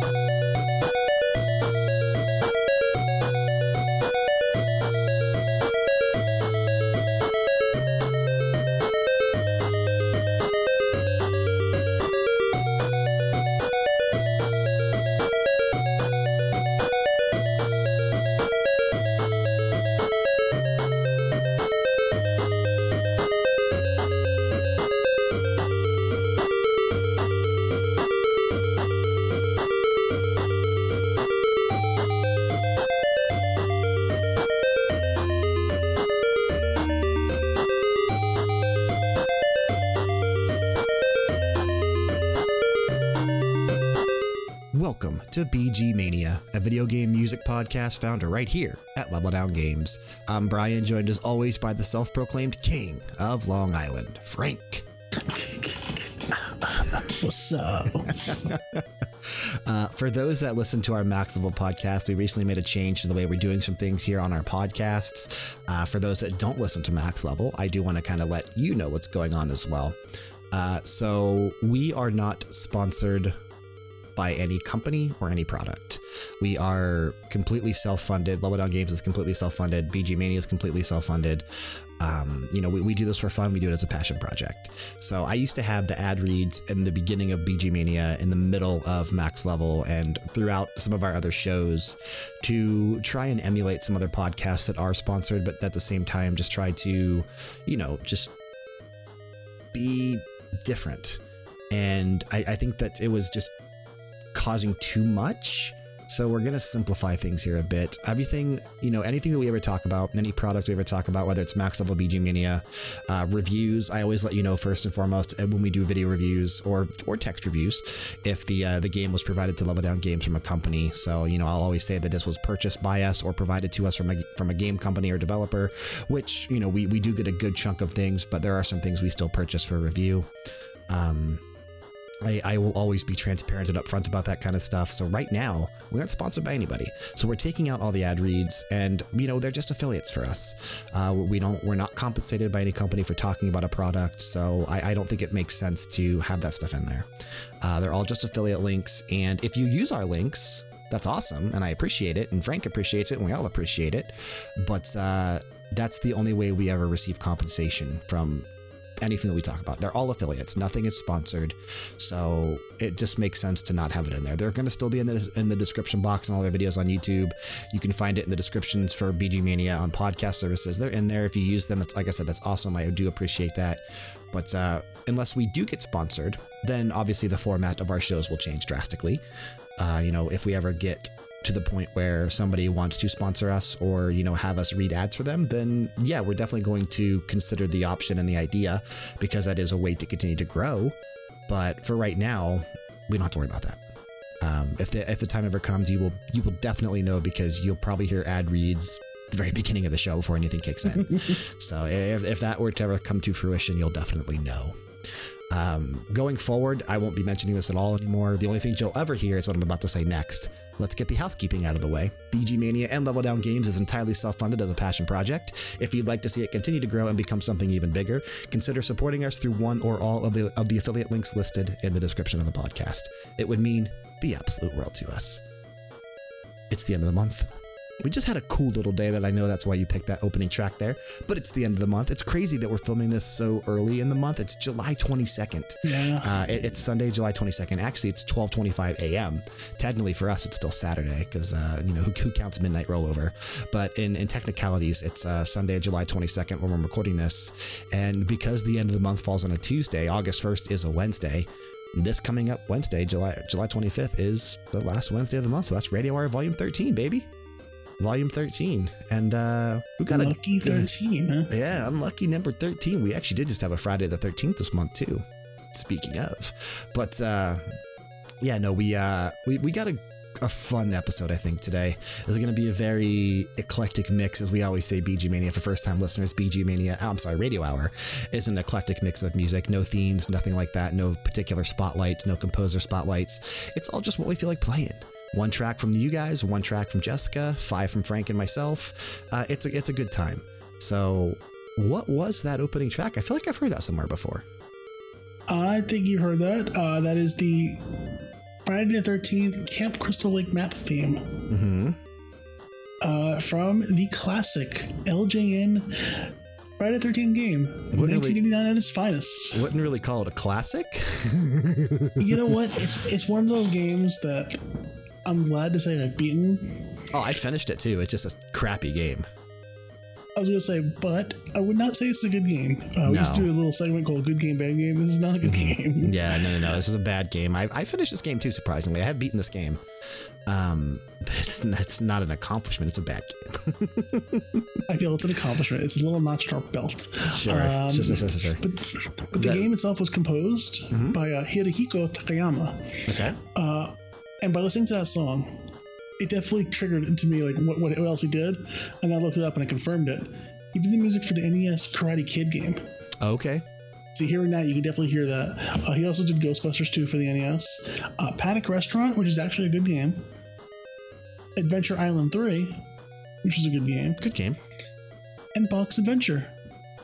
Welcome to BG Mania, a video game music podcast found right here at Level Down Games. I'm Brian, joined as always by the self proclaimed king of Long Island, Frank. What's up? Uh, for those that listen to our Max Level podcast, we recently made a change to the way we're doing some things here on our podcasts. Uh, for those that don't listen to Max Level, I do want to kind of let you know what's going on as well. Uh, so, we are not sponsored by any company or any product. We are completely self funded. Level Down Games is completely self funded. BG Mania is completely self funded. Um, you know, we, we do this for fun. We do it as a passion project. So I used to have the ad reads in the beginning of BG Mania, in the middle of Max Level, and throughout some of our other shows to try and emulate some other podcasts that are sponsored, but at the same time, just try to, you know, just be different. And I, I think that it was just causing too much. So we're going to simplify things here a bit. Everything, you know, anything that we ever talk about, any product we ever talk about, whether it's Max Level BG Mania, uh, reviews, I always let you know first and foremost uh, when we do video reviews or or text reviews if the uh, the game was provided to Level Down Games from a company. So you know, I'll always say that this was purchased by us or provided to us from a from a game company or developer, which you know we we do get a good chunk of things, but there are some things we still purchase for review. Um, I, I, will always be transparent and upfront about that kind of stuff. So right now, we aren't sponsored by anybody. So we're taking out all the ad reads, and you know they're just affiliates for us. Uh, we don't, we're not compensated by any company for talking about a product. So I, I don't think it makes sense to have that stuff in there. Uh, they're all just affiliate links, and if you use our links, that's awesome, and I appreciate it, and Frank appreciates it, and we all appreciate it. But uh, that's the only way we ever receive compensation from anything that we talk about. They're all affiliates. Nothing is sponsored. So it just makes sense to not have it in there. They're going to still be in the, in the description box and all their videos on YouTube. You can find it in the descriptions for BG Mania on podcast services. They're in there. If you use them, it's, like I said, that's awesome. I do appreciate that. But uh, unless we do get sponsored, then obviously the format of our shows will change drastically. Uh, you know, if we ever get to the point where somebody wants to sponsor us or you know have us read ads for them then yeah we're definitely going to consider the option and the idea because that is a way to continue to grow. But for right now we don't have to worry about that. Um, if, the, if the time ever comes you will you will definitely know because you'll probably hear ad reads the very beginning of the show before anything kicks in. So if, if that were to ever come to fruition you'll definitely know um, going forward, I won't be mentioning this at all anymore. The only thing you'll ever hear is what I'm about to say next. Let's get the housekeeping out of the way. BG Mania and Level Down Games is entirely self funded as a passion project. If you'd like to see it continue to grow and become something even bigger, consider supporting us through one or all of the, of the affiliate links listed in the description of the podcast. It would mean the absolute world to us. It's the end of the month. We just had a cool little day that I know that's why you picked that opening track there, but it's the end of the month. It's crazy that we're filming this so early in the month. It's July 22nd. Yeah. Uh, it, it's Sunday, July 22nd. Actually, it's 12:25 a.m. Technically, for us, it's still Saturday because uh, you know who, who, counts midnight rollover. But in, in technicalities, it's uh, Sunday, July 22nd when we're recording this, and because the end of the month falls on a Tuesday, August 1st is a Wednesday this coming up Wednesday, July July 25th, is the last Wednesday of the month. So that's Radio Hour Volume 13, baby. Volume 13. And uh, we got Lucky a 13, huh? Yeah, unlucky number 13. We actually did just have a Friday the 13th this month, too. Speaking of. But uh, yeah, no, we, uh, we, we got a a fun episode, I think, today. This is going to be a very eclectic mix, as we always say, BG Mania for first time listeners. BG Mania, oh, I'm sorry, Radio Hour is an eclectic mix of music. No themes, nothing like that. No particular spotlights, no composer spotlights. It's all just what we feel like playing. One track from you guys, one track from Jessica, five from Frank and myself. Uh, it's, a, it's a good time. So, what was that opening track? I feel like I've heard that somewhere before. I think you heard that. Uh, that is the Friday the 13th Camp Crystal Lake map theme Mm-hmm. uh, from the classic LJN Friday the 13th game, Wouldn't 1989 at its finest. Wouldn't really call it a classic. You know what? It's it's one of those games that I'm glad to say I've beaten. oh, I finished it too. It's just a crappy game. I was gonna say, but I would not say it's a good game. Uh, We used to do a little segment called "Good Game, Bad Game." This is not a good game. Yeah, no, no, no. This is a bad game. I, I finished this game too, surprisingly. I have beaten this game. Um, but it's, it's not an accomplishment. It's a bad game. I feel it's an accomplishment. It's a little notch our belt. Sure. Um, Sure, sure, sure, sure. But, but the That- game itself was composed Mhm. by uh, Hirohiko Takayama. okay. Uh, and by listening to that song, it definitely triggered into me like what, what, what else he did. And I looked it up and I confirmed it. He did the music for the NES Karate Kid game. Okay. So hearing that, you can definitely hear that. Uh, he also did Ghostbusters 2 for the NES. Uh, Panic Restaurant, which is actually a good game. Adventure Island 3, which is a good game. Good game. And Box Adventure.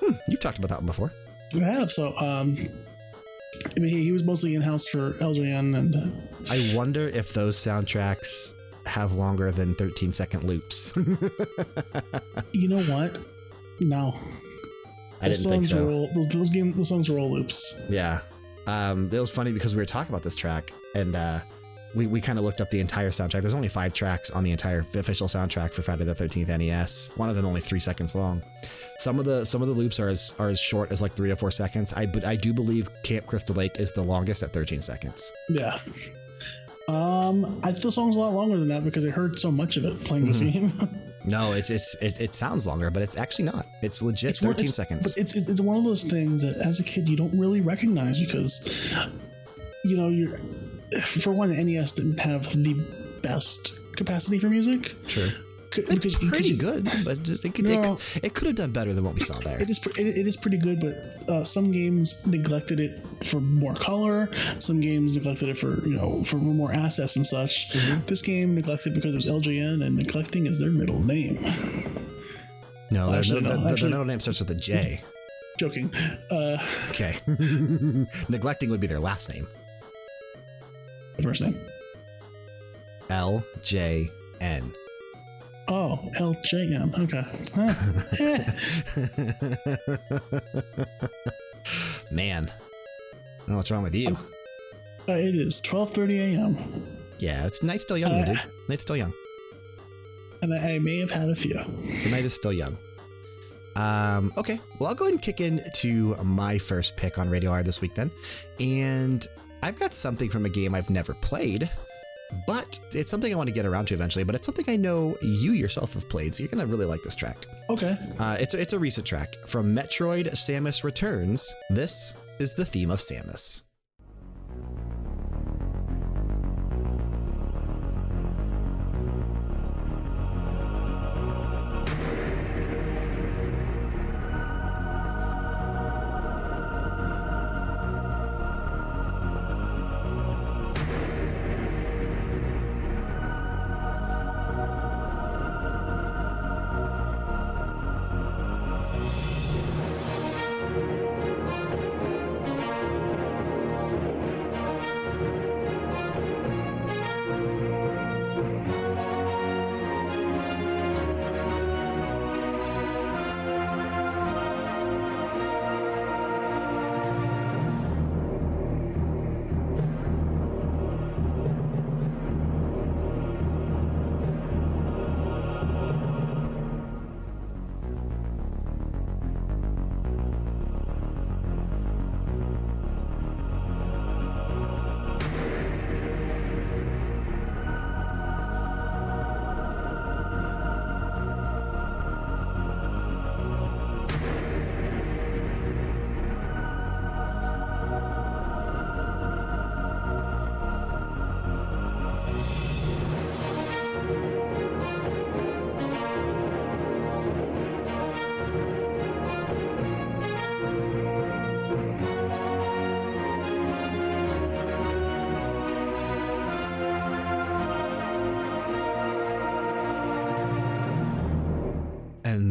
Hmm, you've talked about that one before. I have. So, um, I mean, he, he was mostly in house for LJN, and uh, I wonder if those soundtracks have longer than 13 second loops. you know what? No, I those didn't think songs so. All, those those game those songs are all loops. Yeah. Um, it was funny because we were talking about this track and uh, we, we kind of looked up the entire soundtrack. There's only five tracks on the entire official soundtrack for Friday the 13th NES. One of them only three seconds long. Some of the some of the loops are as are as short as like three or four seconds. I but I do believe Camp Crystal Lake is the longest at 13 seconds. Yeah. Um, I the song's a lot longer than that because I heard so much of it playing the game. No, it's it's it, it sounds longer, but it's actually not. It's legit It's one- 13 it's- seconds. But it's, it's it's one of those things that as a kid you don't really recognize because you know you're for one the NES didn't have the best capacity for music. True. It's because- pretty good, but just, it could No. it, it could have done better than what we saw there. It is it, it is pretty good, but uh, some games neglected it for more color. Some games neglected it for you know for more assets and such. Mm-hmm. This game neglected it because it was LJN, and neglecting is their middle name. No, their, Actually, no, their- their middle name starts with a J. Joking. Uh, Okay. Neglecting would be their last name. first name. L J N. Oh, LJM. Okay. Huh. Man. I don't know what's wrong with you. Uh, it is 12:30 a.m. Yeah, it's night's still young, Uh, dude. Night's still young. and I, I may have had a few. The night is still young. Um, okay, well, I'll go ahead and kick into my first pick on Radio Hour this week then. And I've got something from a game I've never played, but it's something I want to get around to eventually. But it's something I know you yourself have played, so you're going to really like this track. Okay. Uh, it's, a, it's a recent track from Metroid Samus Returns. This is the theme of Samus.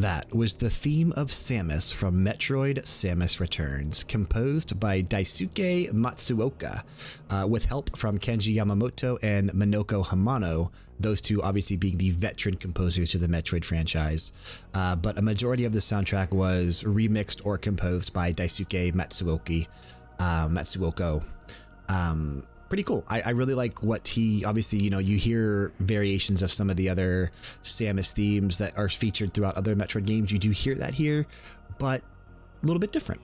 That was the theme of Samus from Metroid Samus Returns, composed by Daisuke Matsuoka, uh, with help from Kenji Yamamoto and Minoko Hamano, those two obviously being the veteran composers to the Metroid franchise. Uh, but a majority of the soundtrack was remixed or composed by Daisuke Matsuoki, uh, Matsuoko. Um, pretty cool. I, I, really like what he obviously, you know, you hear variations of some of the other Samus themes that are featured throughout other Metroid games. You do hear that here, but a little bit different.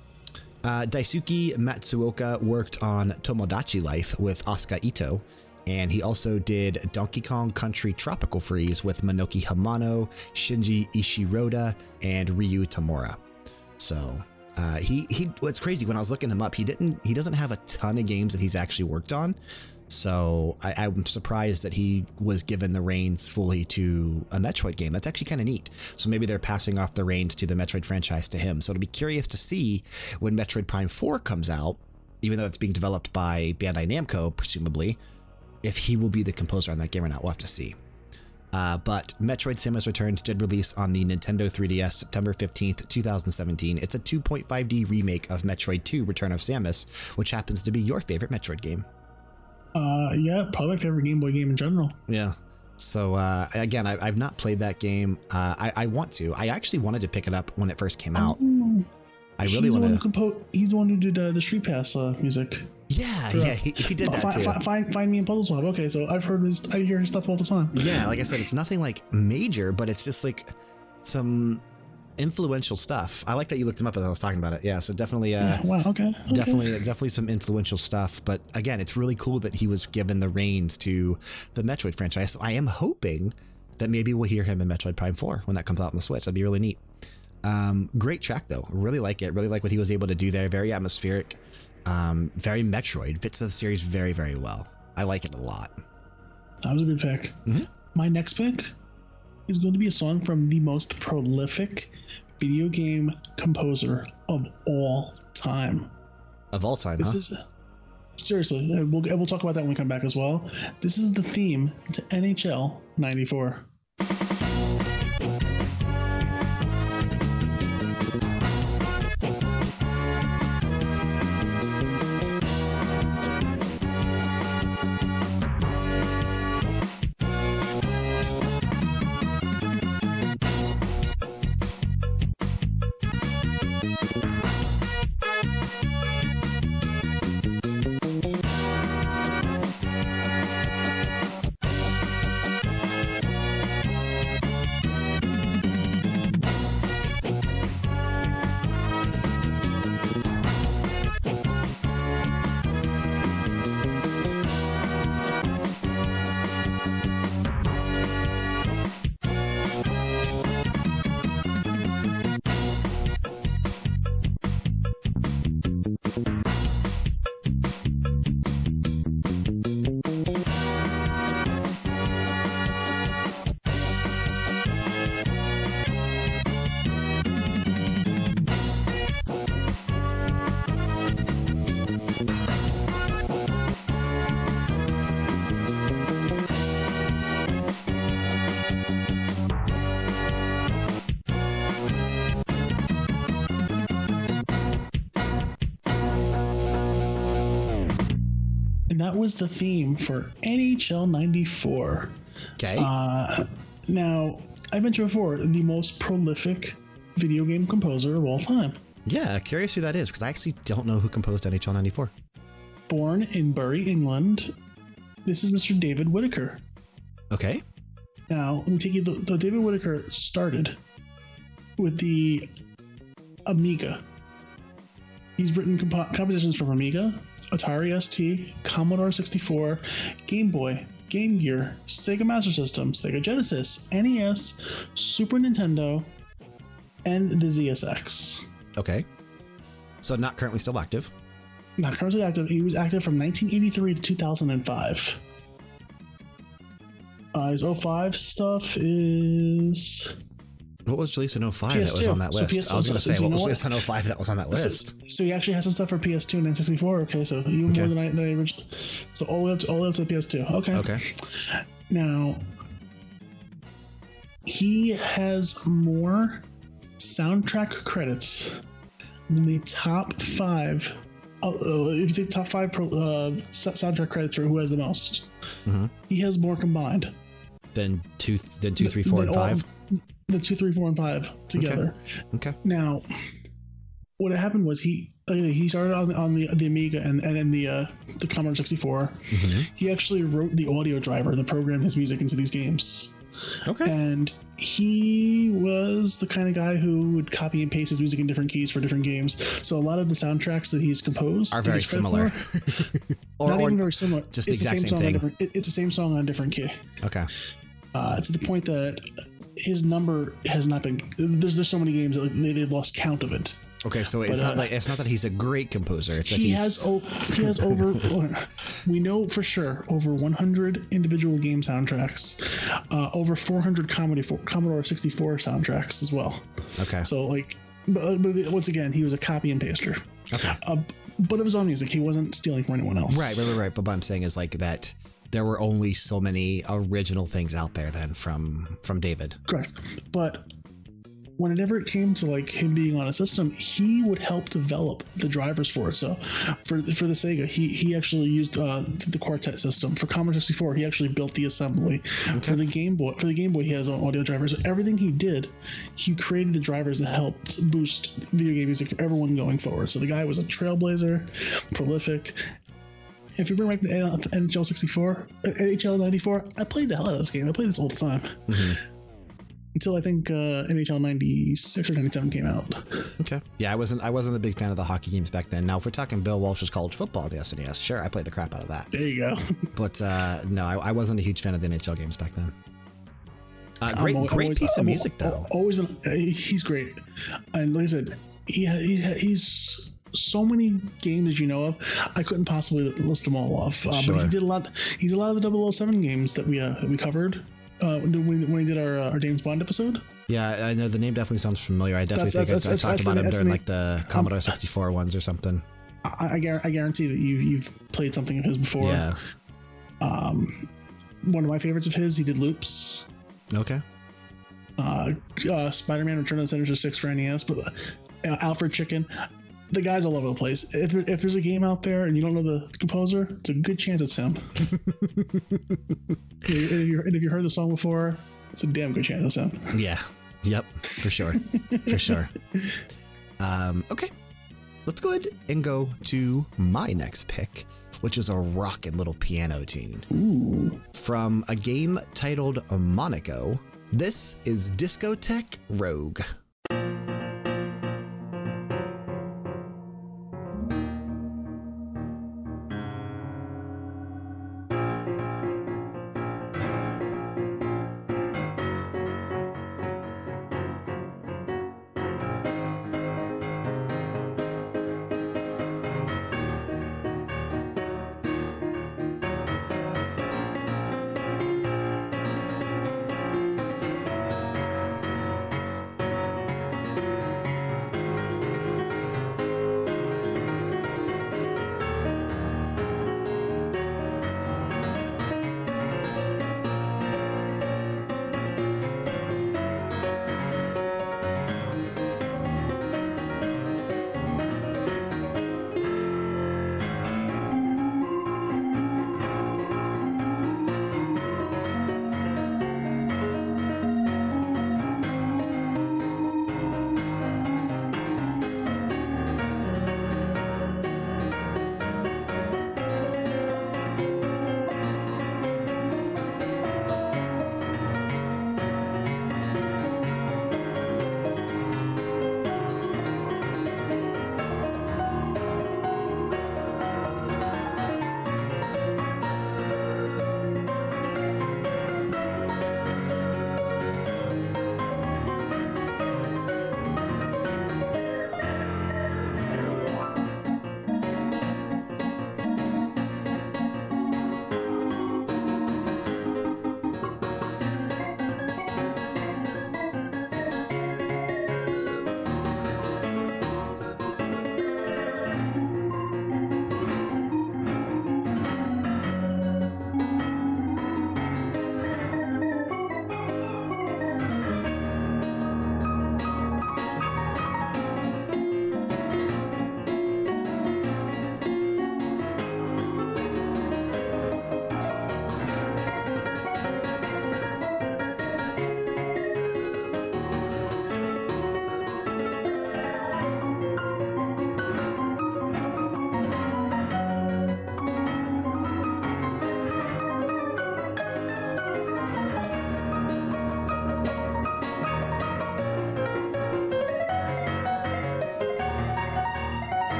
Uh, Daisuke Matsuoka worked on Tomodachi Life with Asuka Ito, and he also did Donkey Kong Country Tropical Freeze with Minoki Hamano, Shinji Ishiroda, and Ryu Tamura. So uh, he he. What's crazy when I was looking him up, he didn't. He doesn't have a ton of games that he's actually worked on. So I, I'm surprised that he was given the reins fully to a Metroid game. That's actually kind of neat. So maybe they're passing off the reins to the Metroid franchise to him. So it'll be curious to see when Metroid Prime 4 comes out, even though it's being developed by Bandai Namco, presumably, if he will be the composer on that game or not. We'll have to see. Uh, but Metroid Samus Returns did release on the Nintendo 3DS September 15th, 2017. It's a 2.5D remake of Metroid 2 Return of Samus, which happens to be your favorite Metroid game. Uh, yeah, probably favorite Game Boy game in general. Yeah. So, uh, again, I, have not played that game. Uh, I, I, want to. I actually wanted to pick it up when it first came out. Oh, I really want to. He's the one who did uh, the Street Pass uh, music. Yeah, yeah, he, he did that find, too. Find, find me in Puzzle Swap. Okay, so I've heard his, I hear his stuff all the time. Yeah, like I said, it's nothing like major, but it's just like some influential stuff. I like that you looked him up as I was talking about it. Yeah, so definitely, uh, yeah, wow, okay, okay, definitely, definitely some influential stuff. But again, it's really cool that he was given the reins to the Metroid franchise. So I am hoping that maybe we'll hear him in Metroid Prime Four when that comes out on the Switch. That'd be really neat. Um, great track though. Really like it. Really like what he was able to do there. Very atmospheric. Um, very Metroid. Fits the series very, very well. I like it a lot. That was a good pick. Mm -hmm. My next pick is going to be a song from the most prolific video game composer of all time. Of all time, this huh? is seriously. We'll we'll talk about that when we come back as well. This is the theme to NHL '94. Was the theme for NHL 94. Okay. Uh, now, I mentioned before, the most prolific video game composer of all time. Yeah, curious who that is, because I actually don't know who composed NHL 94. Born in Bury, England, this is Mr. David Whittaker. Okay. Now, let me take you. The, the David Whittaker started with the Amiga. He's written comp- compositions from Amiga, Atari ST, Commodore 64, Game Boy, Game Gear, Sega Master System, Sega Genesis, NES, Super Nintendo, and the ZSX. Okay. So not currently still active. Not currently active. He was active from 1983 to 2005. Uh, his 05 stuff is what was released in 05 PS2. that was on that list? So PS, I was going to say, so what was released in 05 that was on that list? So, you actually have some stuff for PS2 and N64. Okay, so even okay. more than I, than I originally. So all the way up to, all the way up to PS2. Okay. Okay. Now, he has more soundtrack credits in the top five. Uh, if you take top five pro, uh, soundtrack credits for who has the most, Mhm. he has more combined. Than two, then two, three, four, than and all- five. The two, three, four, and five together. Okay. Now, what happened was he like, he started on, on the the Amiga and and then the uh, the Commodore 64. Mhm. He actually wrote the audio driver that programmed his music into these games. Okay. and he was the kind of guy who would copy and paste his music in different keys for different games. So a lot of the soundtracks that he's composed Are very similar. for, or, not or even very similar. just the it's exact same same song on thing. different. it- it's the same song on a different key. okay. Uh, to the point that his number has not been. There's there's so many games that they they've lost count of it. Okay, so it's But, not uh, like it's not that he's a great composer. It's he has o- he has over we know for sure over 100 individual game soundtracks uh, over 400 Commodore Commodore 64 soundtracks as well okay. so like but, but once again he was a copy and paster Okay. uh, but it was own music he wasn't stealing from anyone else right, right, right. But what I'm saying is like that there were only so many original things out there then from from David. correct. But whenever it came to like him being on a system he would help develop the drivers for it. So for for the sega he he actually used uh, the quartet system. For commodore 64 he actually built the assembly. For the game boy for the game boy he has audio drivers. Everything he did he created the drivers that helped boost video game music for everyone going forward. So the guy was a trailblazer prolific if you bring back the NHL 64, uh, NHL 94, I played the hell out of this game. I played this all the time Mhm. until I think uh, NHL '96 or '97 came out. Okay. Yeah, I wasn't I wasn't a big fan of the hockey games back then. Now, if we're talking Bill Walsh's college football on the SNES, sure, I played the crap out of that. There you go. But uh, no, I, I wasn't a huge fan of the NHL games back then. Uh, great, al- great piece of I'm music though. Always been. uh, He's great, and like I said, he, he he's so many games you know of. I couldn't possibly list them all off. Uh, But he did a lot. He's a lot of the 007 games that we uh, we covered. Uh, when, we- when he did our, uh, our James Bond episode, Yeah, I know the name definitely sounds familiar. I definitely That's- think I- that's- I, talked about him during the- like the Commodore 64 ones or something. I, I, I guarantee that you you've played something of his before. Yeah. Um, one of my favorites of his, he did loops. Okay. uh, uh, Spider-Man: Return of the Sinister Six for NES, but uh, Alfred Chicken, the guy's all over the place. If, if there's a game out there and you don't know the composer, it's a good chance it's him. and, if you, and if you heard the song before, it's a damn good chance it's him. Yeah. Yep. For sure. for sure. Um, okay. Let's go ahead and go to my next pick, which is a rockin' little piano tune. Ooh, From a game titled Monaco, this is Discotheque Rogue.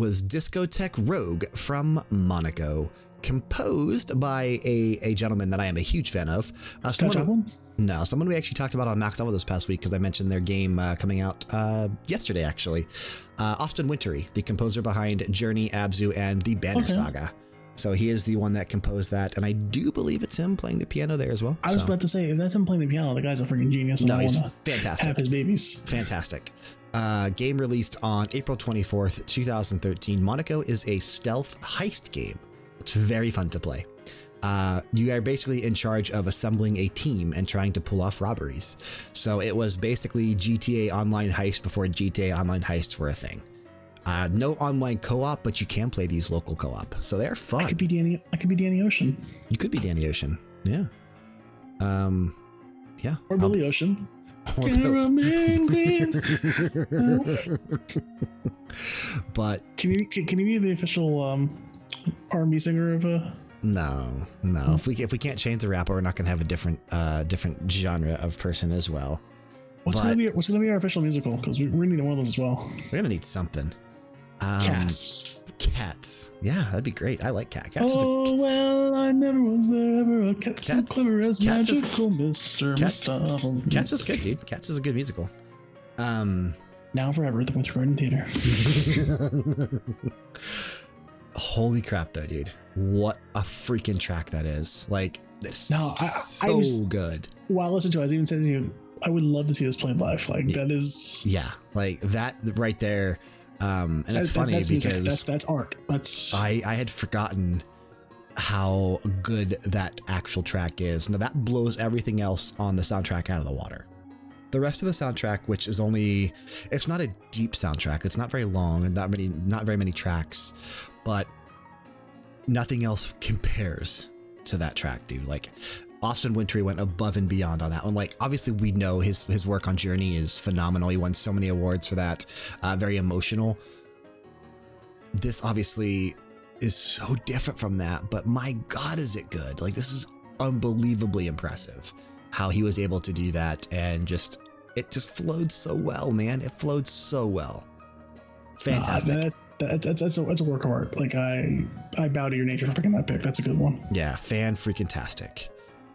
Was Discotheque Rogue from Monaco, composed by a, a gentleman that I am a huge fan of. Uh, Scotch someone- no, someone we actually talked about on Max Level this past week because I mentioned their game uh, coming out uh, yesterday, actually. Uh, Austin Wintory, the composer behind Journey, Abzu, and the Banner Okay. Saga. So he is the one that composed that, and I do believe it's him playing the piano there as well. I was So- about to say, if that's him playing the piano, the guy's a freaking genius. no, he's fantastic. have his babies. Fantastic. Uh, game released on April 24th, 2013. Monaco is a stealth heist game. It's very fun to play. Uh, you are basically in charge of assembling a team and trying to pull off robberies. So it was basically GTA Online Heist before GTA Online Heists were a thing. Uh, no online co op, but you can play these local co op. So they're fun. I could be Danny. I could be Danny Ocean you could be Danny Ocean. Yeah. Um, yeah. or I'll- Billy Ocean. Or Bill- Caramel Queen. but Can you can, can you be the official um, R&B singer of a? No, no. If we if we can't change the rapper, we're not gonna have a different uh different genre of person as well. what's But- gonna be what's gonna be our official musical? Because we, we're gonna need one of those as well. We're gonna need something. Um, Cats. Cats. Yeah, that'd be great. I like cat. Cats is a, oh well, I never was there ever a cat so clever as Cats is- magical Mister Cats- Mustafa. Cats is good, dude. Cats is a good musical. Um, now forever at the Winter Garden Theater. holy crap, though, dude! What a freaking track that is! Like, it's No, I- I- so I was- good. While I listened to, it, I was even saying to you, I would love to see this played live. Like that is Yeah, like that right there. Um, and it's that- funny that's because music. that's that's art. That's I, I had forgotten how good that actual track is. Now, that blows everything else on the soundtrack out of the water. The rest of the soundtrack, which is only, it's not a deep soundtrack. It's not very long and not many, not very many tracks, but nothing else compares to that track, dude. Like Austin Wintory went above and beyond on that one. Like obviously we know his his work on Journey is phenomenal. He won so many awards for that. Uh, very emotional. This obviously is so different from that, but my God, is it good? Like this is unbelievably impressive how he was able to do that and just it just flowed so well, man. It flowed so well. Fantastic. Uh, that, that, that's that's a, that's a work of art. Like I I bow to your nature for picking that pick. That's a good one. Yeah, fan freaking tastic.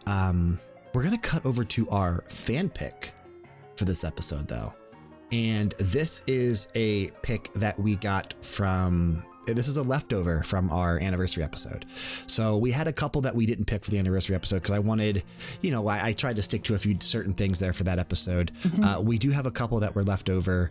Um, we're gonna cut over to our fan pick for this episode, though, and this is a pick that we got from. This is a leftover from our anniversary episode. So we had a couple that we didn't pick for the anniversary episode because I wanted, you know, I, I tried to stick to a few certain things there for that episode. Uh, we do have a couple that were left over,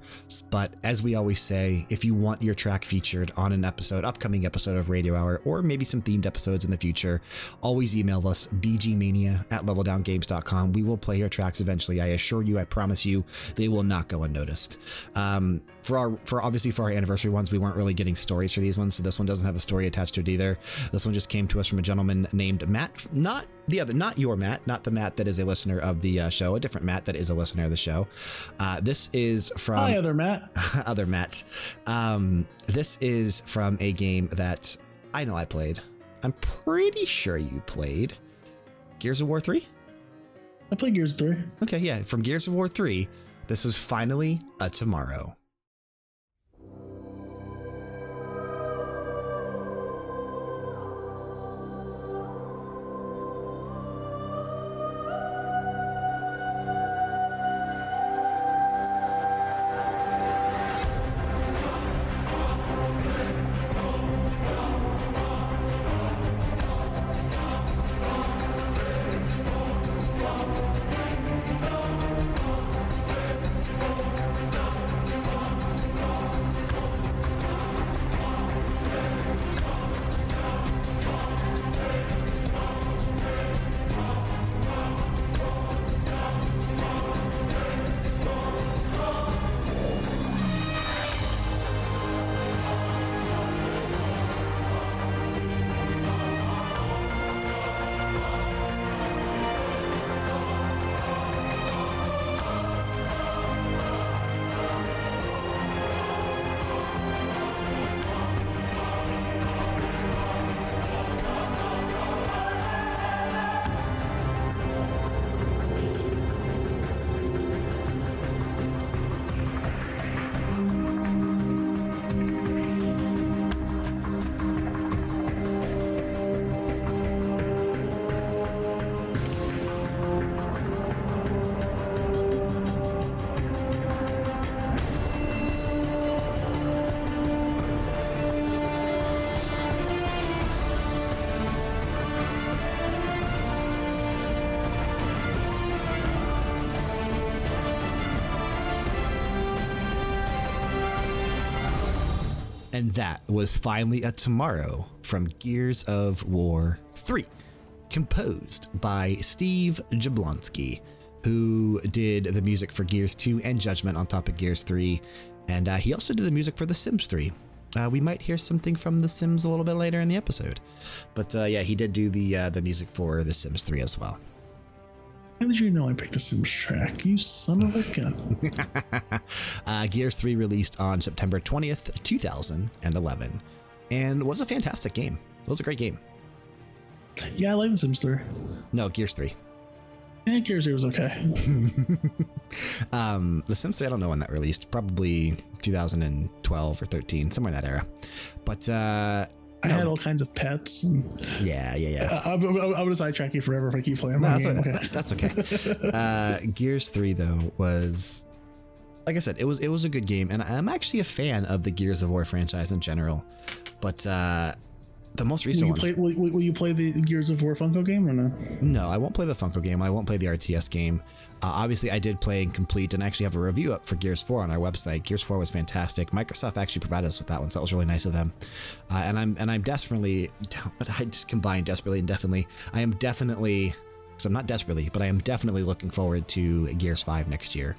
but as we always say, if you want your track featured on an episode, upcoming episode of Radio Hour, or maybe some themed episodes in the future, always email us bgmania at leveldowngames.com. We will play your tracks eventually. I assure you, I promise you, they will not go unnoticed. Um, for our, for obviously for our anniversary ones, we weren't really getting stories for these ones, so this one doesn't have a story attached to it either. This one just came to us from a gentleman named Matt, not the other, not your Matt, not the Matt that is a listener of the uh, show, a different Matt that is a listener of the show. Uh, this is from Hi, other Matt. other Matt. Um, this is from a game that I know I played. I'm pretty sure you played Gears of War 3. I played Gears three. Okay, yeah, from Gears of War 3. This is finally a tomorrow. And that was finally a tomorrow from Gears of War 3, composed by Steve Jablonsky, who did the music for Gears 2 and Judgment on top of Gears 3. And uh, he also did the music for The Sims 3. Uh, we might hear something from The Sims a little bit later in the episode. But uh, yeah, he did do the, the music for The Sims 3 as well. How did you know I picked the Sims track? You son of a gun. uh, Gears 3 released on September 20th, 2011, and was a fantastic game. It was a great game. Yeah, I like The Sims 3. No, Gears 3. Yeah, Gears 3 was okay. um, the Sims 3, I don't know when that released. Probably 2012 or 13, somewhere in that era. But uh, I had all kinds of pets. And, yeah, yeah, yeah. I, am going to sidetrack you forever if I keep playing. No, that's, okay. that's okay. uh, Gears 3, though, was. Like I said, it was it was a good game, and I'm actually a fan of the Gears of War franchise in general. But uh, the most recent will you, play, will, will, you play the Gears of War Funko game or no? No, I won't play the Funko game. I won't play the RTS game. Uh, obviously, I did play Incomplete and actually have a review up for Gears 4 on our website. Gears 4 was fantastic. Microsoft actually provided us with that one, so that was really nice of them. Uh, and I'm and I'm desperately, I just combined desperately and definitely. I am definitely, so I'm not desperately, but I am definitely looking forward to Gears 5 next year.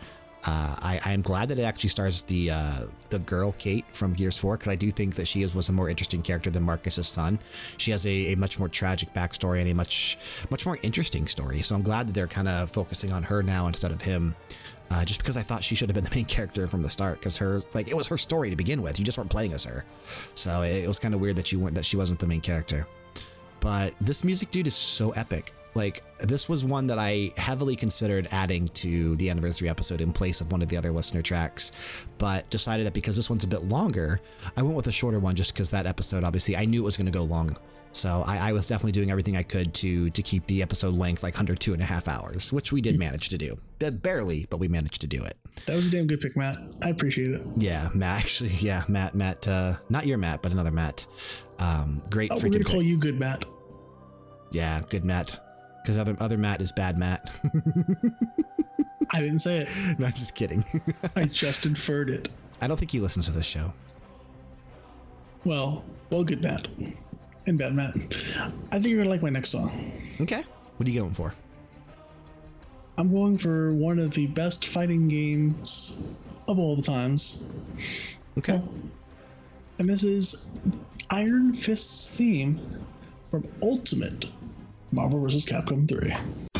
Uh, I, I, am glad that it actually stars the uh, the girl Kate from Gears 4 because I do think that she is, was a more interesting character than Marcus's son. She has a, a, much more tragic backstory and a much much more interesting story. So I'm glad that they're kind of focusing on her now instead of him. Uh, just because I thought she should have been the main character from the start, because her like it was her story to begin with. You just weren't playing as her, so it, it was kind of weird that you weren't that she wasn't the main character. But this music, dude, is so epic. Like, this was one that I heavily considered adding to the anniversary episode in place of one of the other listener tracks, but decided that because this one's a bit longer, I went with a shorter one just because that episode, obviously, I knew it was going to go long. So I, I, was definitely doing everything I could to to keep the episode length like under two and a half hours, which we did manage to do. Barely, but we managed to do it. That was a damn good pick, Matt. I appreciate it. Yeah, Matt. Actually, yeah, Matt. Matt. Uh, not your Matt, but another Matt. Um, great. Oh, we're gonna call you Good Matt. Yeah, good Matt because other other Matt is bad Matt. I didn't say it. No, just kidding. I just inferred it. I don't think he listens to this show. Well, well, good Matt and bad Matt. I think you're gonna like my next song. Okay, what are you going for? I'm going for one of the best fighting games of all the times. Okay. Oh. And this is Iron Fist's theme from Ultimate Marvel vs. Capcom 3.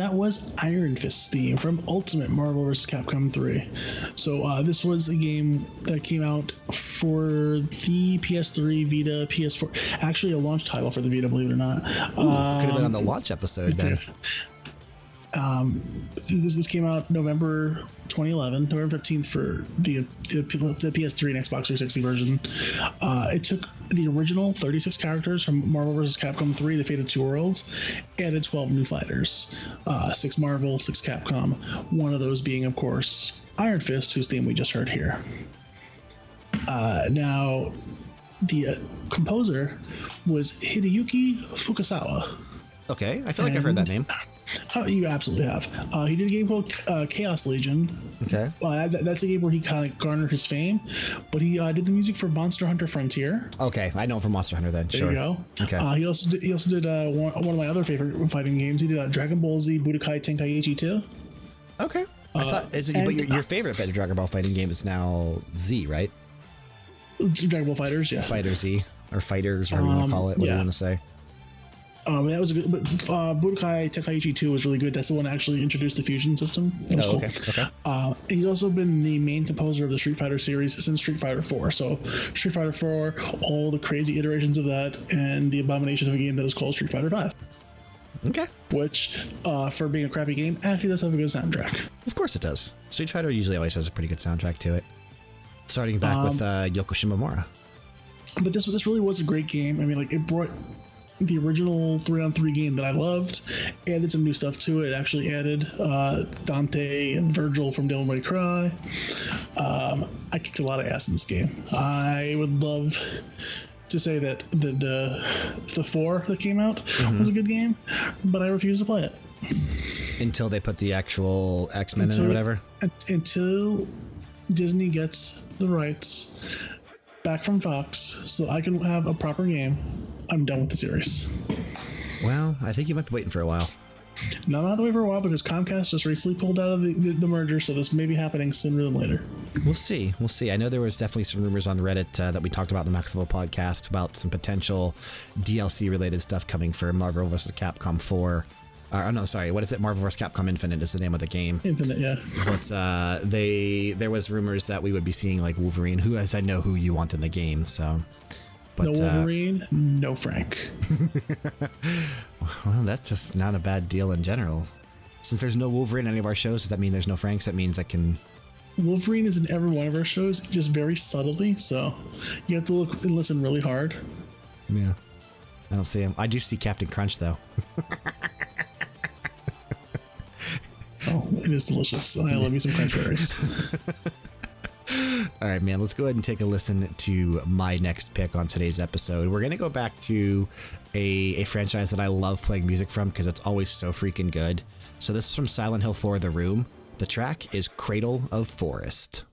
That was Iron Fist theme from Ultimate Marvel vs. Capcom 3. So uh, this was a game that came out for the PS3, Vita, PS4. Actually, a launch title for the Vita, believe it or not. Ooh, um, could have been on the um, launch episode then. Um, this, this came out November 2011, November 15th for the, the, the PS3 and Xbox 360 version. Uh, it took the original 36 characters from Marvel vs. Capcom 3, The Fate of Two Worlds, added 12 new fighters. Uh, six Marvel, six Capcom. One of those being, of course, Iron Fist, whose theme we just heard here. Uh, now, the uh, composer was Hideyuki Fukasawa. Okay, I feel like I've heard that name. Oh, you absolutely have. Uh, he did a game called uh, Chaos Legion. Okay. Uh, that, that's a game where he kind of garnered his fame, but he uh, did the music for Monster Hunter Frontier. Okay, I know him from Monster Hunter then. Sure. There sure. you go. Okay. Uh, he also did, he also did uh, one, one of my other favorite fighting games. He did uh, Dragon Ball Z Budokai Tenkaichi 2. Okay. I thought, is it, but your, your favorite Dragon Ball fighting game is now Z, right? Dragon Ball Fighters, yeah. Fighter Z or Fighters, whatever you want Um, to call it. What do you want to say? Um, that was a good, but uh, Budokai Tenkaichi 2 was really good. That's the one that actually introduced the fusion system. That Oh, cool. okay. Okay. Uh, he's also been the main composer of the Street Fighter series since Street Fighter 4. So, Street Fighter 4, all the crazy iterations of that, and the abomination of a game that is called Street Fighter 5, Okay. which, uh, for being a crappy game, actually does have a good soundtrack. Of course it does. Street Fighter usually always has a pretty good soundtrack to it. Starting back with uh, Yoko Shimomura. But this this really was a great game. I mean, like it brought the original three on three game that I loved, added some new stuff to it. Actually added uh, Dante and Virgil from Devil May Cry. Um, I kicked a lot of ass in this game. I would love to say that the the, the four that came out was a good game, but I refuse to play it Until they put the actual X Men in or whatever. Until Disney gets the rights back from Fox, so that I can have a proper game. I'm done with the series. Well, I think you might be waiting for a while. Now, I'm not wait for a while because Comcast just recently pulled out of the, the, the merger, so this may be happening sooner than later. We'll see. We'll see. I know there was definitely some rumors on Reddit uh, that we talked about in the Max Level podcast about some potential DLC related stuff coming for Marvel vs. Capcom 4. Uh, oh no, sorry. What is it? Marvel vs. Capcom Infinite is the name of the game. Infinite, yeah. But uh, they there was rumors that we would be seeing like Wolverine, who as I know who you want in the game. So, but no uh, Wolverine, no Frank. well, that's just not a bad deal in general. Since there's no Wolverine in any of our shows, does that mean there's no Franks? That means I can. Wolverine is in every one of our shows, just very subtly, so you have to look and listen really hard. Yeah. I don't see him. I do see Captain Crunch though. Oh, it is delicious. I love me some crunch berries. All right, man, let's go ahead and take a listen to my next pick on today's episode. We're going to go back to a, a franchise that I love playing music from because it's always so freaking good. So, this is from Silent Hill 4 The Room. The track is Cradle of Forest.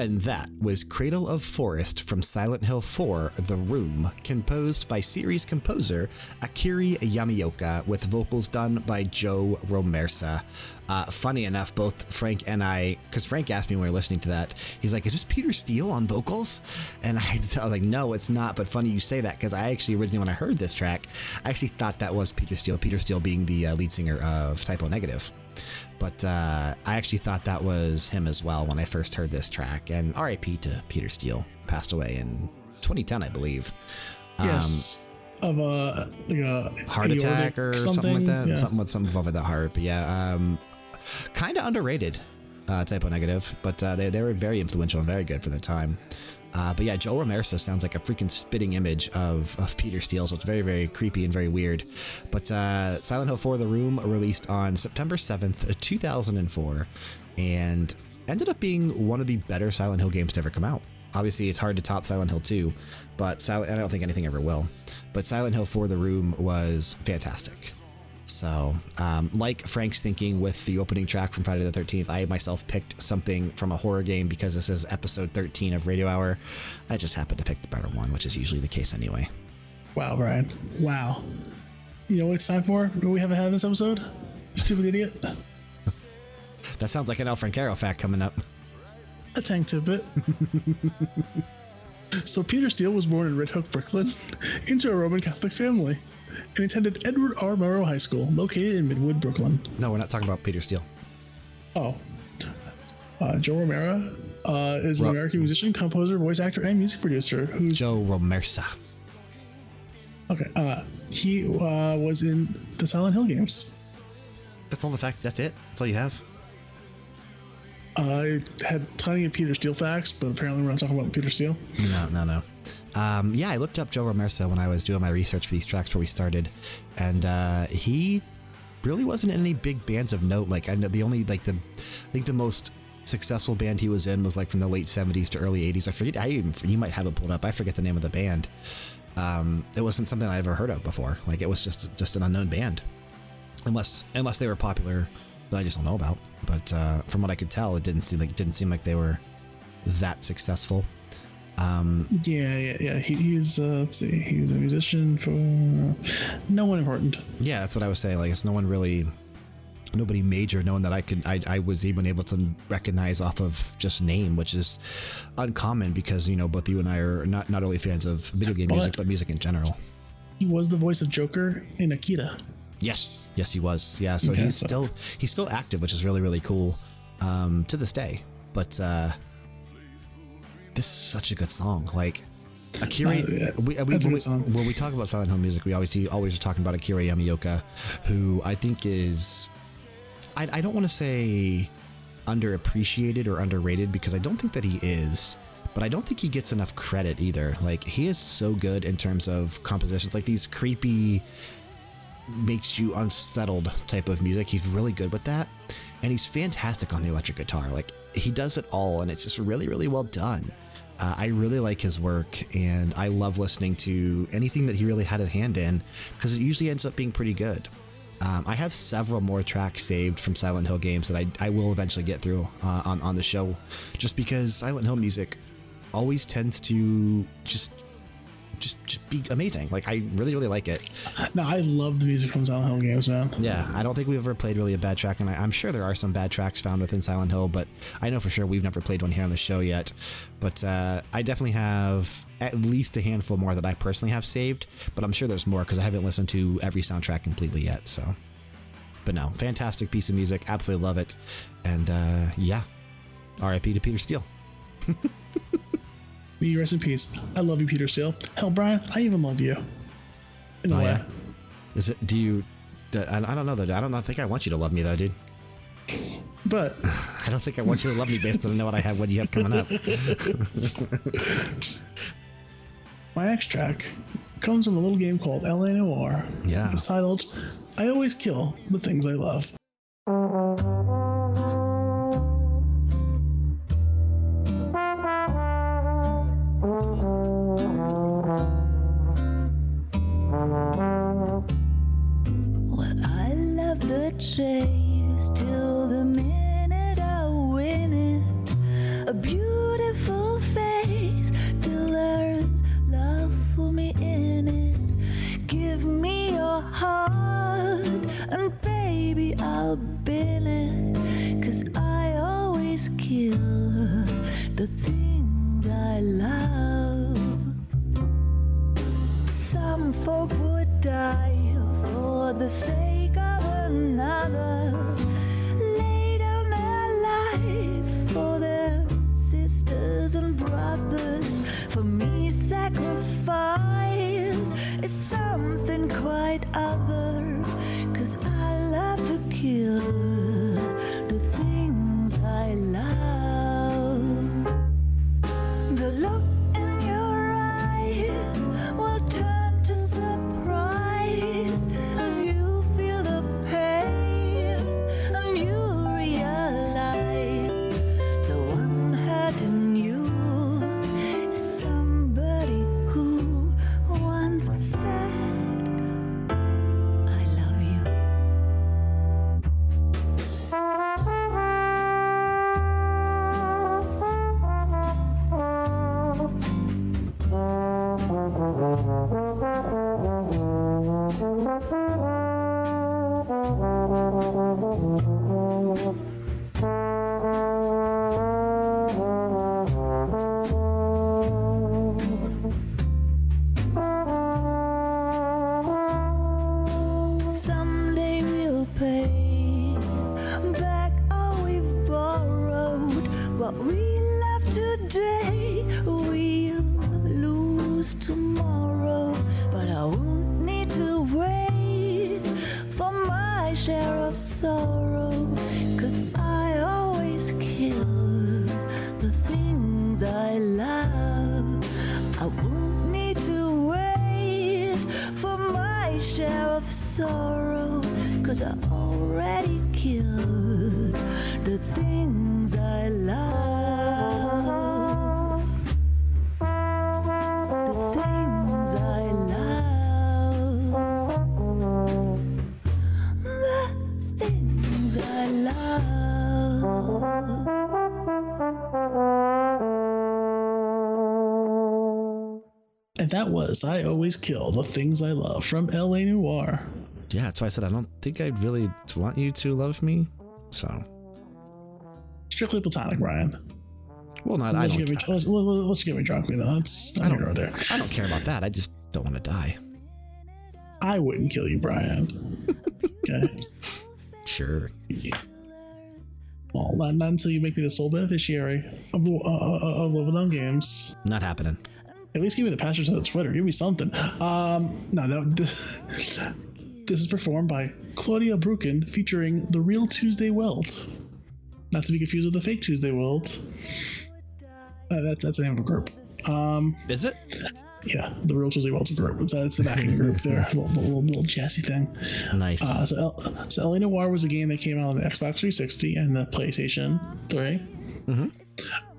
And that was Cradle of Forest from Silent Hill 4 The Room, composed by series composer Akira Yamaoka, with vocals done by Joe Romersa. Uh, funny enough, both Frank and I, because Frank asked me when we were listening to that, he's like, Is this Peter Steele on vocals? And I, I was like, No, it's not. But funny you say that because I actually originally, when I heard this track, I actually thought that was Peter Steele. Peter Steele being the uh, lead singer of Type O Negative. But uh, I actually thought that was him as well when I first heard this track. And RIP to Peter Steele, passed away in 2010, I believe. Um, Yes. of a like a heart attack or something, like that. Yeah. Something with something involved with the heart. But yeah, um, kind of underrated, uh, Type O Negative, but uh, they, they were very influential and very good for their time. Uh, but yeah, Joe Romersa sounds like a freaking spitting image of, of Peter Steele, so it's very, very creepy and very weird. But uh, Silent Hill 4 The Room released on September 7th, 2004, and ended up being one of the better Silent Hill games to ever come out. Obviously, it's hard to top Silent Hill 2, but Silent, I don't think anything ever will. But Silent Hill 4 The Room was fantastic. So, um, like Frank's thinking with the opening track from Friday the 13th, I myself picked something from a horror game because this is episode 13 of Radio Hour. I just happened to pick the better one, which is usually the case anyway. Wow, Brian. Wow. You know what it's time for? What we haven't had this episode? You stupid idiot. That sounds like an El Francaro fact coming up. A tank tidbit. so Peter Steele was born in Red Hook, Brooklyn, into a Roman Catholic family, and attended Edward R. Murrow High School, located in Midwood, Brooklyn. No, we're not talking about Peter Steele. Oh. Uh, Joe Romero uh, is an Ro- American musician, composer, voice actor, and music producer who's Joe Romersa. okay. Uh, he uh, was in the Silent Hill games. That's all the fact. That's it. That's all you have. I had plenty of Peter Steele facts, but apparently we're not talking about Peter Steele. No, no, no. Um, yeah, I looked up Joe Romersa when I was doing my research for these tracks where we started, and uh, he really wasn't in any big bands of note. Like I know the only like the I think the most successful band he was in was like from the late '70s to early '80s. I forget. I even you might have it pulled up. I forget the name of the band. Um, it wasn't something I ever heard of before. Like it was just just an unknown band, unless unless they were popular that I just don't know about. But uh, from what I could tell, it didn't seem like didn't seem like they were that successful. Um, Yeah, yeah, yeah. He, he's uh, let's see, he was a musician for no one important. Yeah, that's what I was saying. Like, it's no one really, nobody major, no one that I could, I, I was even able to recognize off of just name, which is uncommon because you know both you and I are not not only fans of video game music But- but music in general. He was the voice of Joker in Akita. Yes, yes, he was. Yeah, so Okay, he's so- still he's still active, which is really really cool um, to this day. But uh, this is such a good song. Like Akira, Uh, yeah, we, we, when, we, when we talk about Silent home music, we always always are talking about Akira Yamaoka, who I think is I, I don't want to say underappreciated or underrated because I don't think that he is. But I don't think he gets enough credit either. Like he is so good in terms of compositions, like these creepy, makes you unsettled type of music. He's really good with that. And he's fantastic on the electric guitar. Like he does it all and it's just really, really well done. Uh, I really like his work and I love listening to anything that he really had a hand in because it usually ends up being pretty good. Um, I have several more tracks saved from Silent Hill games that I, I will eventually get through uh, on, on the show just because Silent Hill music always tends to just just just be amazing. Like I really really like it. No, I love the music from Silent Hill games, man. Yeah, I don't think we've ever played really a bad track, and I, I'm sure there are some bad tracks found within Silent Hill, but I know for sure we've never played one here on the show yet. But uh, I definitely have at least a handful more that I personally have saved, but I'm sure there's more because I haven't listened to every soundtrack completely yet. So, but no, fantastic piece of music, absolutely love it, and uh, yeah, R.I.P. to Peter Steele. May you rest in peace. I love you, Peter Steele. Hell, Brian, I even love you. In a Oh, way. yeah? Is it? Do you? I don't know though. I don't think I want you to love me though, dude. But I don't think I want you to love me based on know what I have, what you have coming up. my next track comes from a little game called LA Noire. Yeah. It's titled I Always Kill the Things I Love. Someday was I Always Kill the Things I Love from LA Noire. Yeah, that's why I said I don't think I'd really want you to love me. So, Strictly platonic, Ryan. well, not I don't. get me, let's, get me drunk. You know, that's I don't- there. I don't care about that. I just don't want to die. I wouldn't kill you, Brian. Okay. Sure. Well, not, not until you make me the sole beneficiary of, uh, uh, of Level Down Games. Not happening. At least give me the passwords on the Twitter. Give me something. Um, no, no. This, this is performed by Claudia Brucken featuring the real Tuesday Weld. Not to be confused with the fake Tuesday Weld. Uh, that's that's the name of a group. Um, Is it? yeah, the real Tuesday Weld's a group. It's, it's the backing group there. Little, little, little jazzy thing. Nice. Uh, so, El- so LA Noire was a game that came out on the Xbox 360 and the PlayStation 3.